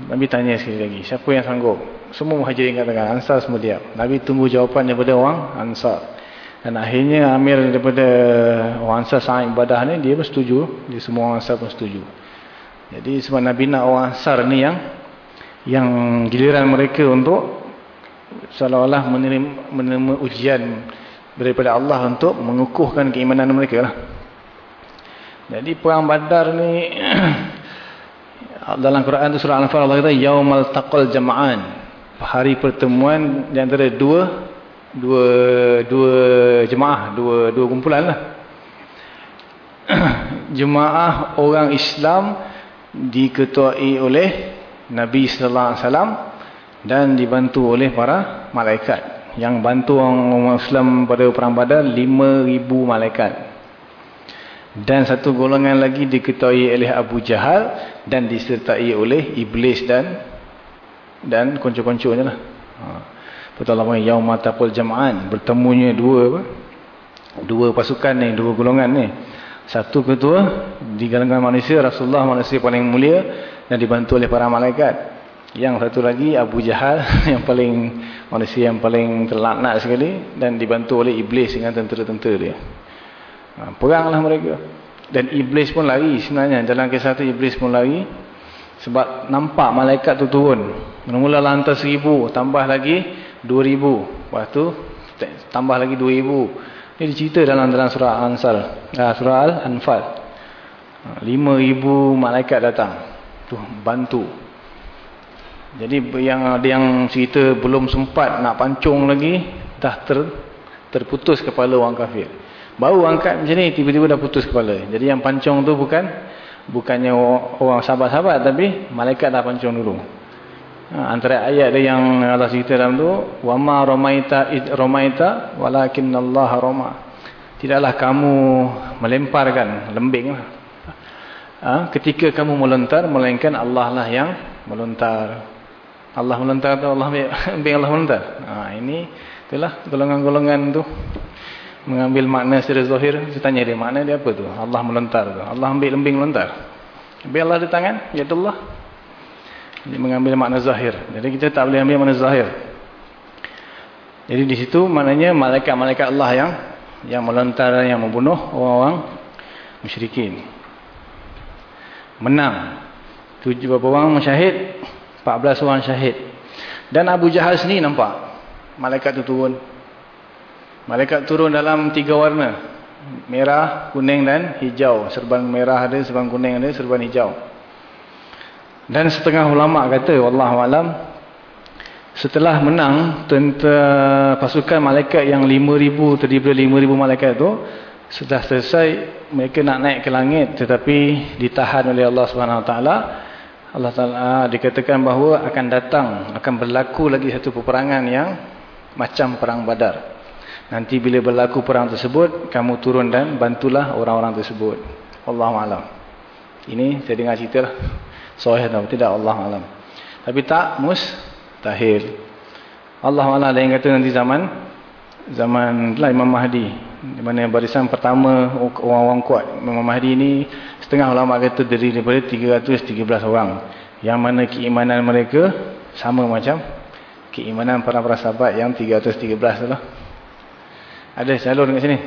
Nabi tanya sekali lagi, siapa yang sanggup? Semua muhajirin katakan, Ansar semua diam. Nabi tunggu jawapan daripada orang Ansar. Dan akhirnya Amir daripada orang Ansar sangat ibadah ni, dia pun setuju. Dia semua orang Ansar pun setuju. Jadi sebab Nabi nak orang Ansar ni yang yang giliran mereka untuk seolah-olah menerima, menerima ujian daripada Allah untuk mengukuhkan keimanan mereka lah. Jadi perang badar ni dalam Quran itu surah Al-Anfal Allah kata yaumal taqal jama'an hari pertemuan di antara dua dua dua jemaah dua dua kumpulan lah jemaah orang Islam diketuai oleh Nabi sallallahu alaihi wasallam dan dibantu oleh para malaikat yang bantu orang Islam pada perang Badar 5000 malaikat dan satu golongan lagi diketahui oleh Abu Jahal dan disertai oleh Iblis dan dan konco-konconya lah. Ha. Betul Allah Yaumatapul Jama'an. Bertemunya dua apa? Dua pasukan ni, dua golongan ni. Satu ketua di kalangan manusia, Rasulullah manusia paling mulia dan dibantu oleh para malaikat. Yang satu lagi Abu Jahal yang paling manusia yang paling terlaknat sekali dan dibantu oleh Iblis dengan tentera-tentera dia. Ha, peranglah mereka. Dan iblis pun lari sebenarnya. Dalam kisah tu iblis pun lari. Sebab nampak malaikat tu turun. Mula-mula lantas seribu. Tambah lagi dua ribu. Lepas tu tambah lagi dua ribu. Ini dicerita dalam dalam surah Al-Ansal. Ah, surah Al-Anfal. Ha, lima ribu malaikat datang. Tu bantu. Jadi yang ada yang cerita belum sempat nak pancung lagi. Dah ter, terputus kepala orang kafir. Baru angkat macam ni tiba-tiba dah putus kepala. Jadi yang pancung tu bukan bukannya orang sahabat-sahabat tapi malaikat dah pancung dulu. Ha, antara ayat dia yang Allah cerita dalam tu wa ma ramaita id ramaita walakinallaha rama. Tidaklah kamu melemparkan lembing lah. Ha, ketika kamu melontar melainkan Allah lah yang melontar. Allah melontar tu Allah ambil Allah melontar. Ha, ini itulah golongan-golongan tu. Mengambil makna secara zahir. Saya tanya dia makna dia apa tu? Allah melontar tu. Allah ambil lembing melontar. Ambil Allah di tangan ya Allah dia mengambil makna zahir. Jadi kita tak boleh ambil makna zahir. Jadi di situ maknanya malaikat-malaikat Allah yang yang melontar yang membunuh orang-orang musyrikin menang. Tujuh berapa orang syahid? 14 orang syahid. Dan Abu Jahal sendiri nampak. Malaikat tu turun. Malaikat turun dalam tiga warna. Merah, kuning dan hijau. Serban merah ada, serban kuning ada, serban hijau. Dan setengah ulama kata, Wallahualam, setelah menang tentera pasukan malaikat yang 5,000 terdiri 5,000 malaikat itu sudah selesai mereka nak naik ke langit tetapi ditahan oleh Allah Subhanahu Taala. Allah Taala dikatakan bahawa akan datang akan berlaku lagi satu peperangan yang macam perang Badar. Nanti bila berlaku perang tersebut kamu turun dan bantulah orang-orang tersebut. Allah alam. Ini saya dengar cerita lah sahih atau tidak? Allah alam. Tapi tak mus tahir. Allah Allah ada yang kata nanti zaman zaman lah Imam Mahdi di mana barisan pertama orang-orang kuat Imam Mahdi ini setengah ulama kata terdiri daripada 313 orang. Yang mana keimanan mereka sama macam keimanan para-para sahabat yang 313 tu lah. Ada salur dekat sini?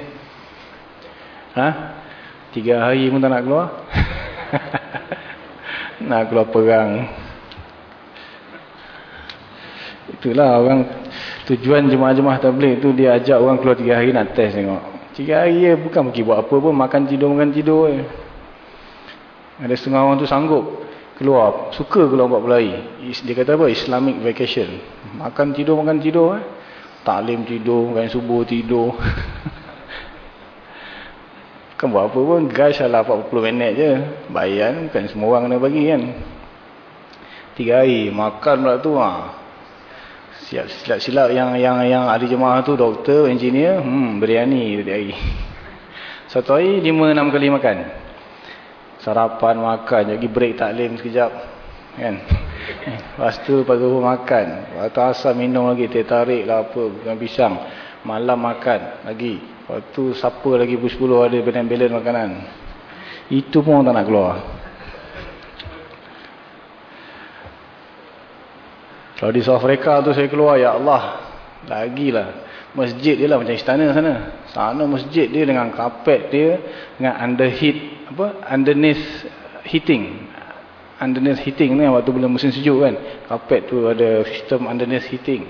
Ha? tiga hari pun tak nak keluar? Nak keluar perang. Itulah orang tujuan jemaah-jemaah tabligh tu dia ajak orang keluar tiga hari nak test tengok. Tiga hari ya, bukan pergi buat apa pun makan tidur makan tidur je. Ada setengah orang tu sanggup keluar, suka keluar buat berlari. Dia kata apa? Islamic vacation. Makan tidur makan tidur eh. Taklim tidur, kan subuh tidur. kan buat apa pun gas lah 40 minit je. Bayar kan semua orang kena bagi kan. Tiga hari makan pula tu ah. Silap-silap yang yang yang ada jemaah tu doktor, engineer, hmm biryani setiap hari. Satu hari lima enam kali makan. Sarapan makan, jadi break taklim sekejap. Kan? Lepas tu pagi makan. Lepas tu asal minum lagi, teh tarik lah apa, dengan pisang. Malam makan lagi. Lepas tu lagi pukul 10 ada belen-belen makanan. Itu pun orang tak nak keluar. Kalau di South Africa tu saya keluar, Ya Allah, lagilah. Masjid dia lah macam istana sana. Sana masjid dia dengan kapet dia, dengan under heat, apa, underneath heating. Underneath heating ni waktu bila musim sejuk kan. Kapet tu ada sistem underneath heating.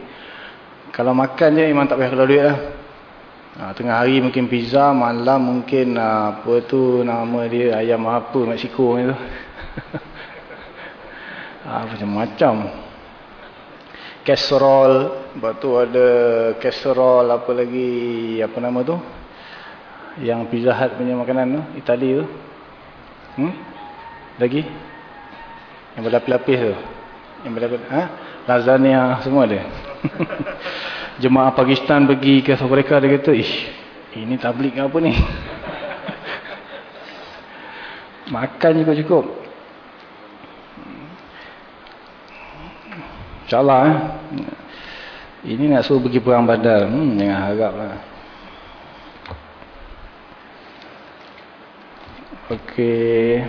Kalau makan je memang tak payah keluar duit lah. Ha, tengah hari mungkin pizza, malam mungkin ha, apa tu nama dia, ayam apa, Mexico ni tu. ha, macam-macam casserole. Lepas tu ada casserole apa lagi apa nama tu? Yang pizza hut punya makanan tu Itali tu. Hmm? lagi? Yang berlapis-lapis tu. Yang berlapis ha? lasagna semua ada. Jemaah Pakistan pergi ke Africa dia kata ish ini tablik apa ni? Makan juga cukup InsyaAllah eh. Ini nak suruh pergi perang badar. Hmm, jangan harap lah. Okey.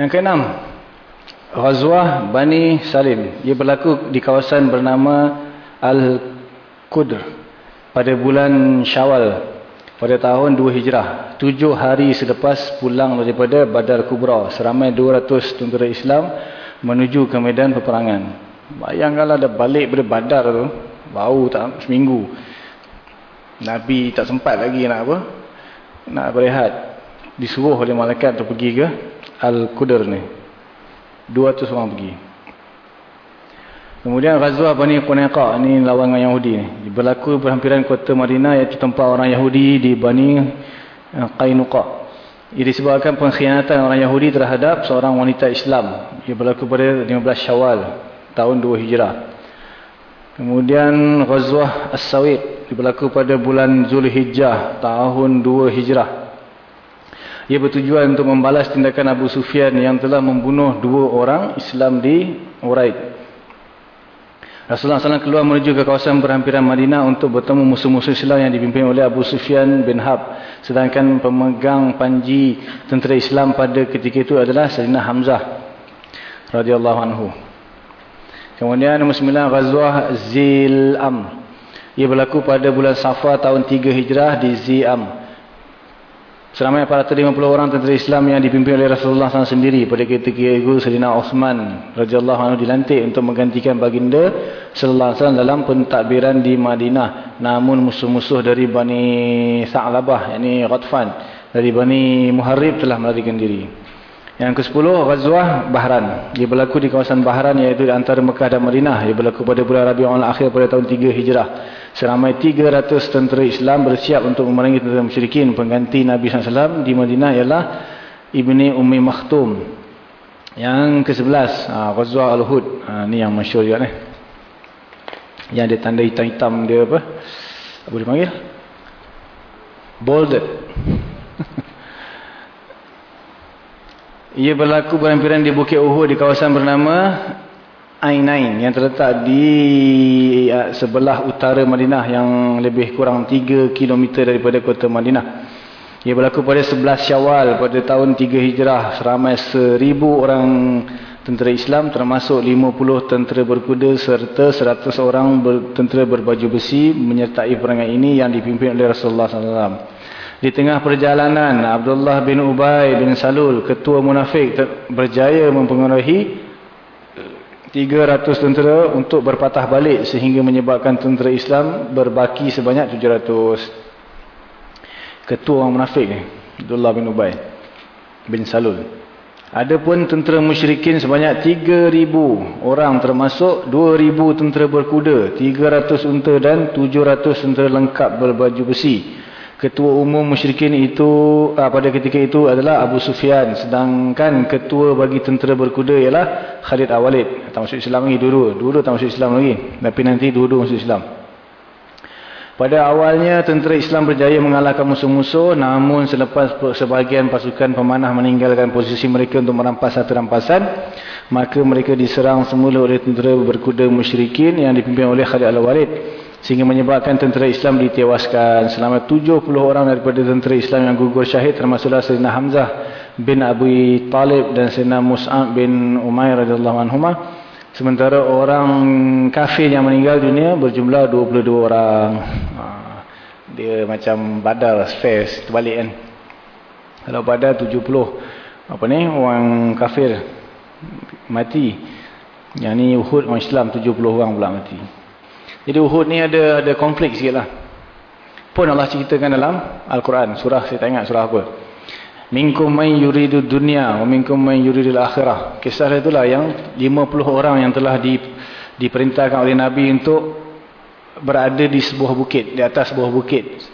Yang keenam. Ghazwah Bani Salim. Ia berlaku di kawasan bernama Al-Qudr. Pada bulan Syawal. Pada tahun 2 Hijrah. Tujuh hari selepas pulang daripada Badar Kubra. Seramai 200 tentera Islam menuju ke medan peperangan. Bayangkanlah dah balik pada badar tu, bau tak seminggu. Nabi tak sempat lagi nak apa? Nak berehat. Disuruh oleh malaikat untuk pergi ke Al-Qudr ni. 200 orang pergi. Kemudian Ghazwah Bani Qunayqa ni lawan dengan Yahudi ni. Berlaku berhampiran kota Madinah iaitu tempat orang Yahudi di Bani eh, Qainuqa. Ia disebabkan pengkhianatan orang Yahudi terhadap seorang wanita Islam. Ia berlaku pada 15 Syawal tahun 2 Hijrah. Kemudian Ghazwah As-Sawiq berlaku pada bulan Zulhijjah tahun 2 Hijrah. Ia bertujuan untuk membalas tindakan Abu Sufyan yang telah membunuh dua orang Islam di Uraid. Rasulullah SAW keluar menuju ke kawasan berhampiran Madinah untuk bertemu musuh-musuh Islam yang dipimpin oleh Abu Sufyan bin Hab. Sedangkan pemegang panji tentera Islam pada ketika itu adalah Sayyidina Hamzah radhiyallahu anhu. Kemudian sembilan Ghazwah Zil'am. Ia berlaku pada bulan Safar tahun 3 Hijrah di Zi'am. Seramai 450 orang tentera Islam yang dipimpin oleh Rasulullah SAW sendiri pada ketika itu Sayyidina Osman radhiyallahu anhu dilantik untuk menggantikan baginda alaihi wasallam dalam pentadbiran di Madinah. Namun musuh-musuh dari Bani Sa'labah yakni Ghatfan dari Bani Muharrib telah melarikan diri. Yang ke-10 Ghazwah Bahran. Dia berlaku di kawasan Bahran iaitu di antara Mekah dan Madinah. Dia berlaku pada bulan Rabiul Akhir pada tahun 3 Hijrah. Seramai 300 tentera Islam bersiap untuk memerangi tentera musyrikin. Pengganti Nabi SAW di Madinah ialah Ibni Ummi Makhtum. Yang ke-11, ha, Ghazwa Al-Hud. Ha, ni yang masyur juga ni. Yang dia tanda hitam-hitam dia apa? Apa dia panggil? Bolded. Ia berlaku berhampiran di Bukit Uhud di kawasan bernama Ainain yang terletak di uh, sebelah utara Madinah yang lebih kurang 3 km daripada kota Madinah. Ia berlaku pada 11 Syawal pada tahun 3 Hijrah seramai 1000 orang tentera Islam termasuk 50 tentera berkuda serta 100 orang tentera berbaju besi menyertai perangai ini yang dipimpin oleh Rasulullah SAW. Di tengah perjalanan Abdullah bin Ubay bin Salul ketua munafik berjaya mempengaruhi 300 tentera untuk berpatah balik sehingga menyebabkan tentera Islam berbaki sebanyak 700. Ketua orang munafik ni, Abdullah bin Ubay bin Salul. Adapun tentera musyrikin sebanyak 3000 orang termasuk 2000 tentera berkuda, 300 unta dan 700 tentera lengkap berbaju besi. Ketua umum musyrikin itu uh, pada ketika itu adalah Abu Sufyan. Sedangkan ketua bagi tentera berkuda ialah Khalid Awalid. Tak masuk Islam lagi dua-dua. Dua-dua tak masuk Islam lagi. Tapi nanti dua-dua masuk Islam. Pada awalnya tentera Islam berjaya mengalahkan musuh-musuh. Namun selepas sebahagian pasukan pemanah meninggalkan posisi mereka untuk merampas satu rampasan. Maka mereka diserang semula oleh tentera berkuda musyrikin yang dipimpin oleh Khalid Al-Walid sehingga menyebabkan tentera Islam ditewaskan. Selama 70 orang daripada tentera Islam yang gugur syahid termasuklah Sayyidina Hamzah bin Abu Talib dan Sayyidina Mus'ab bin Umair radhiyallahu anhuma sementara orang kafir yang meninggal dunia berjumlah 22 orang. Ha, dia macam badal space terbalik kan. Kalau badal 70 apa ni orang kafir mati. Yang ni Uhud orang Islam 70 orang pula mati jadi Uhud ni ada ada konflik sikit lah. Pun Allah ceritakan dalam Al-Quran. Surah saya tak ingat surah apa. Minkum man yuridu dunya wa minkum man yuridul akhirah. Kisah itulah yang 50 orang yang telah di, diperintahkan oleh Nabi untuk berada di sebuah bukit. Di atas sebuah bukit.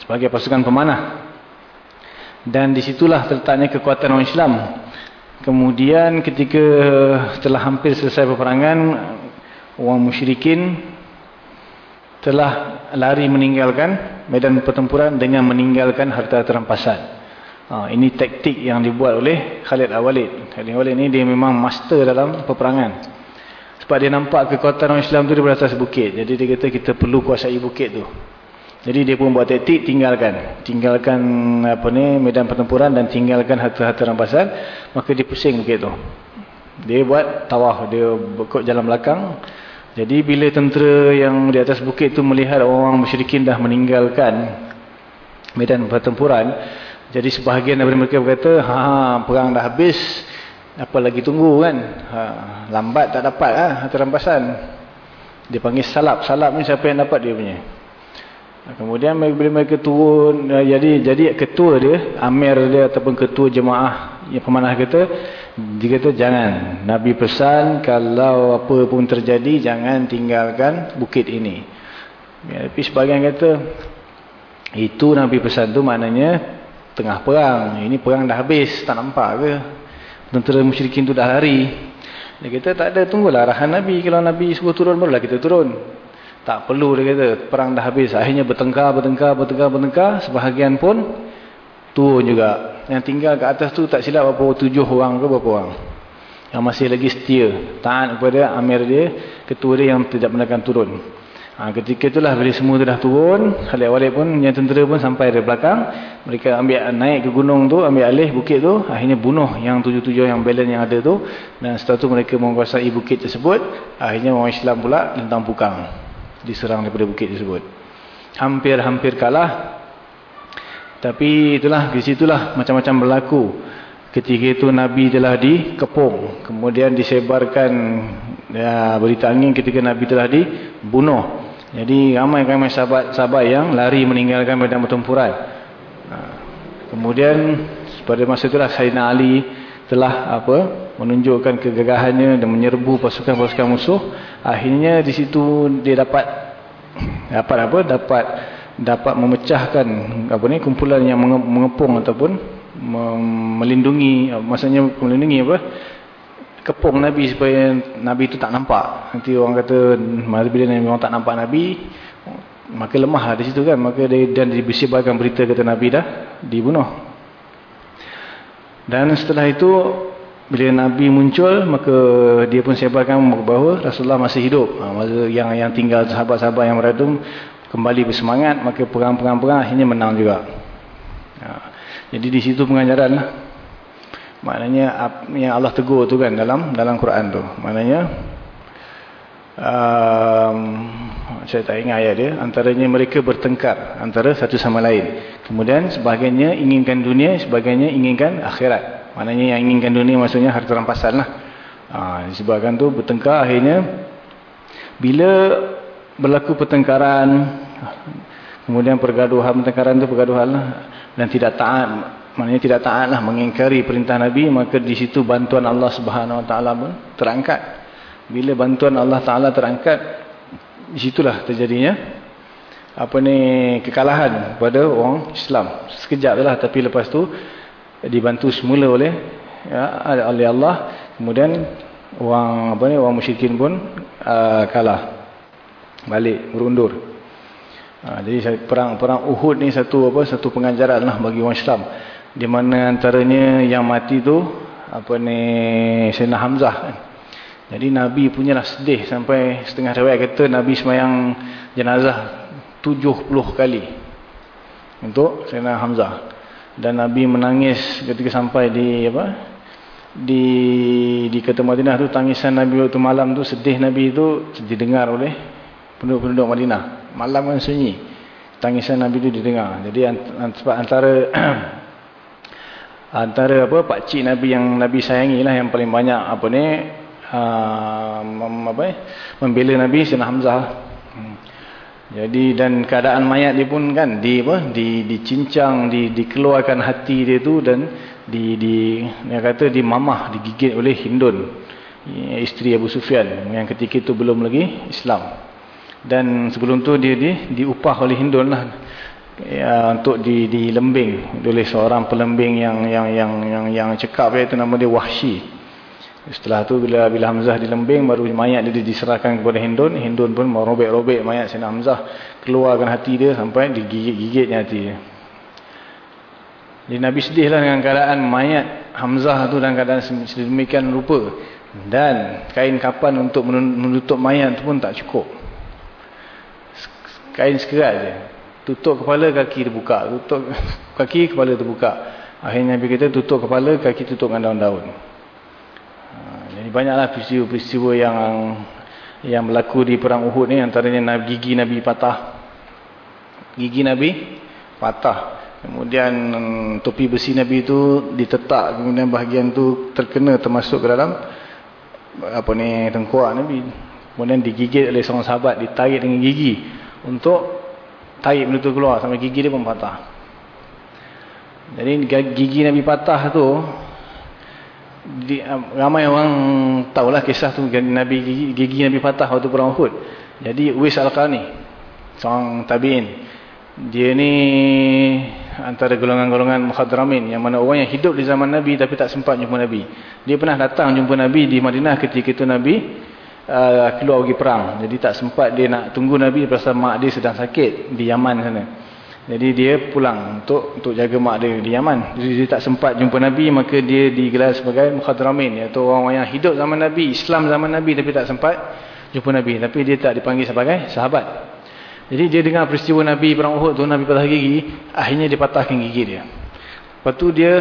Sebagai pasukan pemanah. Dan disitulah terletaknya kekuatan orang Islam. Kemudian ketika telah hampir selesai peperangan. Orang musyrikin telah lari meninggalkan medan pertempuran dengan meninggalkan harta terampasan. Ha, ini taktik yang dibuat oleh Khalid Al-Walid. Khalid Al-Walid ni dia memang master dalam peperangan. Sebab dia nampak kekuatan orang Islam tu di atas bukit. Jadi dia kata kita perlu kuasai bukit tu. Jadi dia pun buat taktik tinggalkan. Tinggalkan apa ni medan pertempuran dan tinggalkan harta-harta rampasan. Maka dia pusing bukit tu. Dia buat tawaf. Dia berkut jalan belakang. Jadi bila tentera yang di atas bukit itu melihat orang musyrikin dah meninggalkan medan pertempuran, jadi sebahagian daripada mereka berkata, ha, perang dah habis, apa lagi tunggu kan? Ha, lambat tak dapat ha, harta rampasan. Dia panggil salap. Salap ni siapa yang dapat dia punya? Kemudian bila mereka turun, jadi jadi ketua dia, amir dia ataupun ketua jemaah yang pemanah kata, dia kata jangan. Nabi pesan kalau apa pun terjadi jangan tinggalkan bukit ini. Ya, tapi sebagian kata itu Nabi pesan tu maknanya tengah perang. Ini perang dah habis tak nampak ke? Tentera musyrikin tu dah lari. Dia kata tak ada tunggulah arahan Nabi. Kalau Nabi suruh turun barulah kita turun. Tak perlu dia kata perang dah habis. Akhirnya bertengkar, bertengkar, bertengkar, bertengkar. Sebahagian pun turun juga. Yang tinggal ke atas tu tak silap berapa tujuh orang ke berapa orang. Yang masih lagi setia. Taat kepada amir dia, ketua dia yang tidak pernah akan turun. Ha, ketika itulah bila semua tu dah turun, Khalid Walid pun, yang tentera pun sampai dari belakang. Mereka ambil naik ke gunung tu, ambil alih bukit tu. Akhirnya bunuh yang tujuh-tujuh yang balance yang ada tu. Dan setelah tu mereka menguasai bukit tersebut. Akhirnya orang Islam pula tentang pukang. Diserang daripada bukit tersebut. Hampir-hampir kalah Tapi itulah, di situlah macam-macam berlaku. Ketika itu Nabi telah dikepung. Kemudian disebarkan ya, berita angin ketika Nabi telah dibunuh. Jadi ramai-ramai sahabat-sahabat yang lari meninggalkan medan pertempuran. Ha. Kemudian pada masa itulah Sayyidina Ali telah apa menunjukkan kegagahannya dan menyerbu pasukan-pasukan musuh. Akhirnya di situ dia dapat dapat apa? Dapat dapat memecahkan apa ni kumpulan yang mengepung ataupun melindungi maksudnya melindungi apa? Kepung Nabi supaya Nabi itu tak nampak. Nanti orang kata bila Nabi orang tak nampak Nabi maka lemah lah di situ kan. Maka dia, dan dibersibarkan berita kata Nabi dah dibunuh. Dan setelah itu bila Nabi muncul maka dia pun sebarkan bahawa Rasulullah masih hidup. Ha, yang yang tinggal sahabat-sahabat yang berada kembali bersemangat maka perang-perang-perang akhirnya menang juga. Ha. jadi di situ pengajaran lah. Maknanya yang Allah tegur tu kan dalam dalam Quran tu. Maknanya um, saya tak ingat ayat dia. Antaranya mereka bertengkar antara satu sama lain. Kemudian sebahagiannya inginkan dunia sebahagiannya inginkan akhirat. Maknanya yang inginkan dunia maksudnya harta rampasan lah. Ha, disebabkan tu bertengkar akhirnya bila berlaku pertengkaran kemudian pergaduhan pertengkaran itu pergaduhan lah, dan tidak taat maknanya tidak taat lah mengingkari perintah Nabi maka di situ bantuan Allah Subhanahu Wa Taala pun terangkat. Bila bantuan Allah Taala terangkat di situlah terjadinya apa ni kekalahan pada orang Islam. Sekejap lah tapi lepas tu dibantu semula oleh ya, oleh Allah. Kemudian orang apa ni orang musyrikin pun uh, kalah balik berundur. Ha, jadi perang perang Uhud ni satu apa satu pengajaran lah bagi orang Islam. Di mana antaranya yang mati tu apa ni Sayyidina Hamzah kan. Jadi Nabi punya lah sedih sampai setengah riwayat kata Nabi semayang jenazah 70 kali untuk Sayyidina Hamzah. Dan Nabi menangis ketika sampai di apa di di kota Madinah tu tangisan Nabi waktu malam tu sedih Nabi tu didengar oleh penduduk-penduduk Madinah. Malam kan sunyi. Tangisan Nabi itu didengar. Jadi antara antara apa pak cik Nabi yang Nabi sayangi lah yang paling banyak apa ni uh, apa eh, membela Nabi Sayyidina Hamzah. Hmm. Jadi dan keadaan mayat dia pun kan di apa di dicincang di dikeluarkan hati dia tu dan di di dia kata dimamah digigit oleh Hindun isteri Abu Sufyan yang ketika itu belum lagi Islam dan sebelum tu dia di, diupah oleh Hindun lah. Ya, untuk di, di lembing oleh seorang pelembing yang yang yang yang yang cekap iaitu nama dia Wahsy. Setelah tu bila bila Hamzah dilembing baru mayat dia diserahkan kepada Hindun Hindun pun merobek-robek mayat Sayyidina Hamzah. Keluarkan hati dia sampai digigit-gigitnya hati dia. Jadi Nabi sedih lah dengan keadaan mayat Hamzah tu dalam keadaan sedemikian rupa. Dan kain kapan untuk menutup mayat tu pun tak cukup kain sekerat je. Tutup kepala kaki terbuka. Tutup kaki kepala terbuka. Akhirnya Nabi kata tutup kepala kaki tutup dengan daun-daun. Ha, jadi banyaklah peristiwa-peristiwa yang yang berlaku di perang Uhud ni. Antaranya gigi Nabi patah. Gigi Nabi patah. Kemudian topi besi Nabi itu ditetak. Kemudian bahagian tu terkena termasuk ke dalam apa ni tengkuak Nabi. Kemudian digigit oleh seorang sahabat ditarik dengan gigi untuk tarik benda tu keluar sampai gigi dia pun patah. Jadi gigi Nabi patah tu di, ramai orang tahulah kisah tu Nabi gigi, gigi Nabi patah waktu perang Uhud. Jadi Uwais Al-Qarni seorang tabi'in dia ni antara golongan-golongan mukhadramin yang mana orang yang hidup di zaman Nabi tapi tak sempat jumpa Nabi. Dia pernah datang jumpa Nabi di Madinah ketika itu Nabi uh, keluar pergi perang. Jadi tak sempat dia nak tunggu Nabi pasal mak dia sedang sakit di Yaman sana. Jadi dia pulang untuk untuk jaga mak dia di Yaman. Jadi dia tak sempat jumpa Nabi maka dia digelar sebagai mukhadramin iaitu orang yang hidup zaman Nabi, Islam zaman Nabi tapi tak sempat jumpa Nabi. Tapi dia tak dipanggil sebagai sahabat. Jadi dia dengar peristiwa Nabi perang Uhud tu Nabi patah gigi, akhirnya dia patahkan gigi dia. Lepas tu dia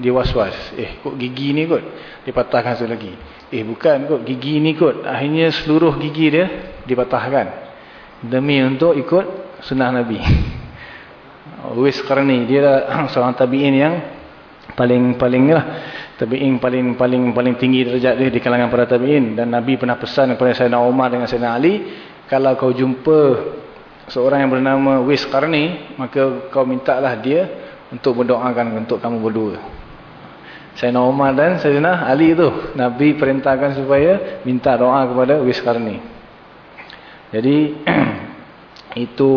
dia was-was. Eh kok gigi ni kot dia patahkan satu lagi. Eh bukan kot gigi ni kot. Akhirnya seluruh gigi dia dipatahkan. Demi untuk ikut sunnah Nabi. Uwais Qarni dia seorang tabi'in yang paling paling lah tabi'in paling paling paling tinggi derajat dia di kalangan para tabi'in dan Nabi pernah pesan kepada Sayyidina Umar dengan Sayyidina Ali kalau kau jumpa seorang yang bernama Uwais Qarni maka kau mintalah dia untuk berdoakan untuk kamu berdua Sayyidina Umar dan Sayyidina Ali tu Nabi perintahkan supaya minta doa kepada Uwais Qarni jadi itu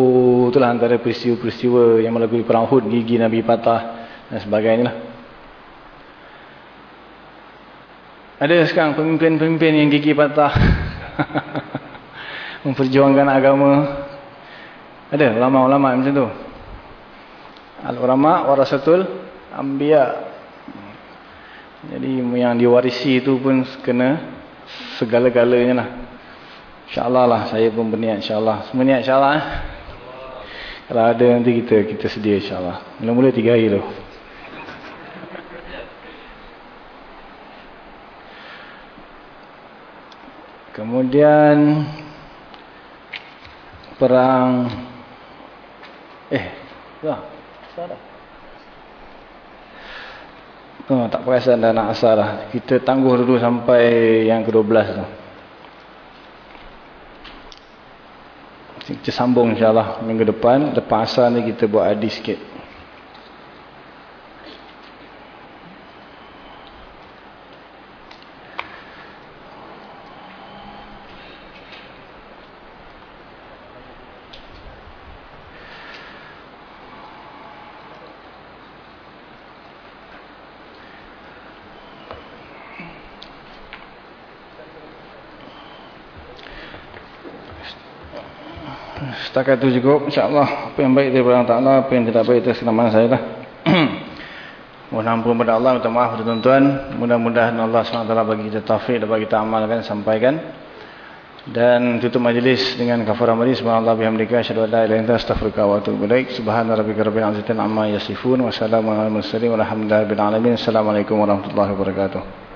itulah antara peristiwa-peristiwa yang melalui perang Uhud gigi Nabi patah dan sebagainya lah. Ada sekarang pemimpin-pemimpin yang gigi patah. Memperjuangkan agama. Ada ulama-ulama macam tu. Al-ulama warasatul anbiya. Jadi yang diwarisi itu pun kena segala-galanya lah. InsyaAllah lah saya pun berniat insyaAllah. Semua niat insyaAllah eh. Kalau ada nanti kita kita sedia insyaAllah. Mula-mula tiga hari tu. Kemudian perang eh dah dah Oh, tak perasan dah nak asal lah. Kita tangguh dulu sampai yang ke-12 tu. Kita sambung insyaAllah minggu depan. Lepas asal ni kita buat hadis sikit. Setakat itu cukup insyaAllah. Apa yang baik daripada Allah Ta'ala Apa yang tidak baik itu kesenaman saya lah. Mohon ampun kepada Allah Minta maaf kepada tuan-tuan. Mudah-mudahan Allah SWT bagi kita taufik Dan bagi kita amalkan Sampaikan. Dan tutup majlis Dengan kafarah majlis Subhanallah bihamdika Asyadu ala ila inta Astaghfirullah wa atubu baik Subhanallah rabbi karabin azitin Amma yasifun. Wassalamualaikum warahmatullahi wabarakatuh Assalamualaikum warahmatullahi wabarakatuh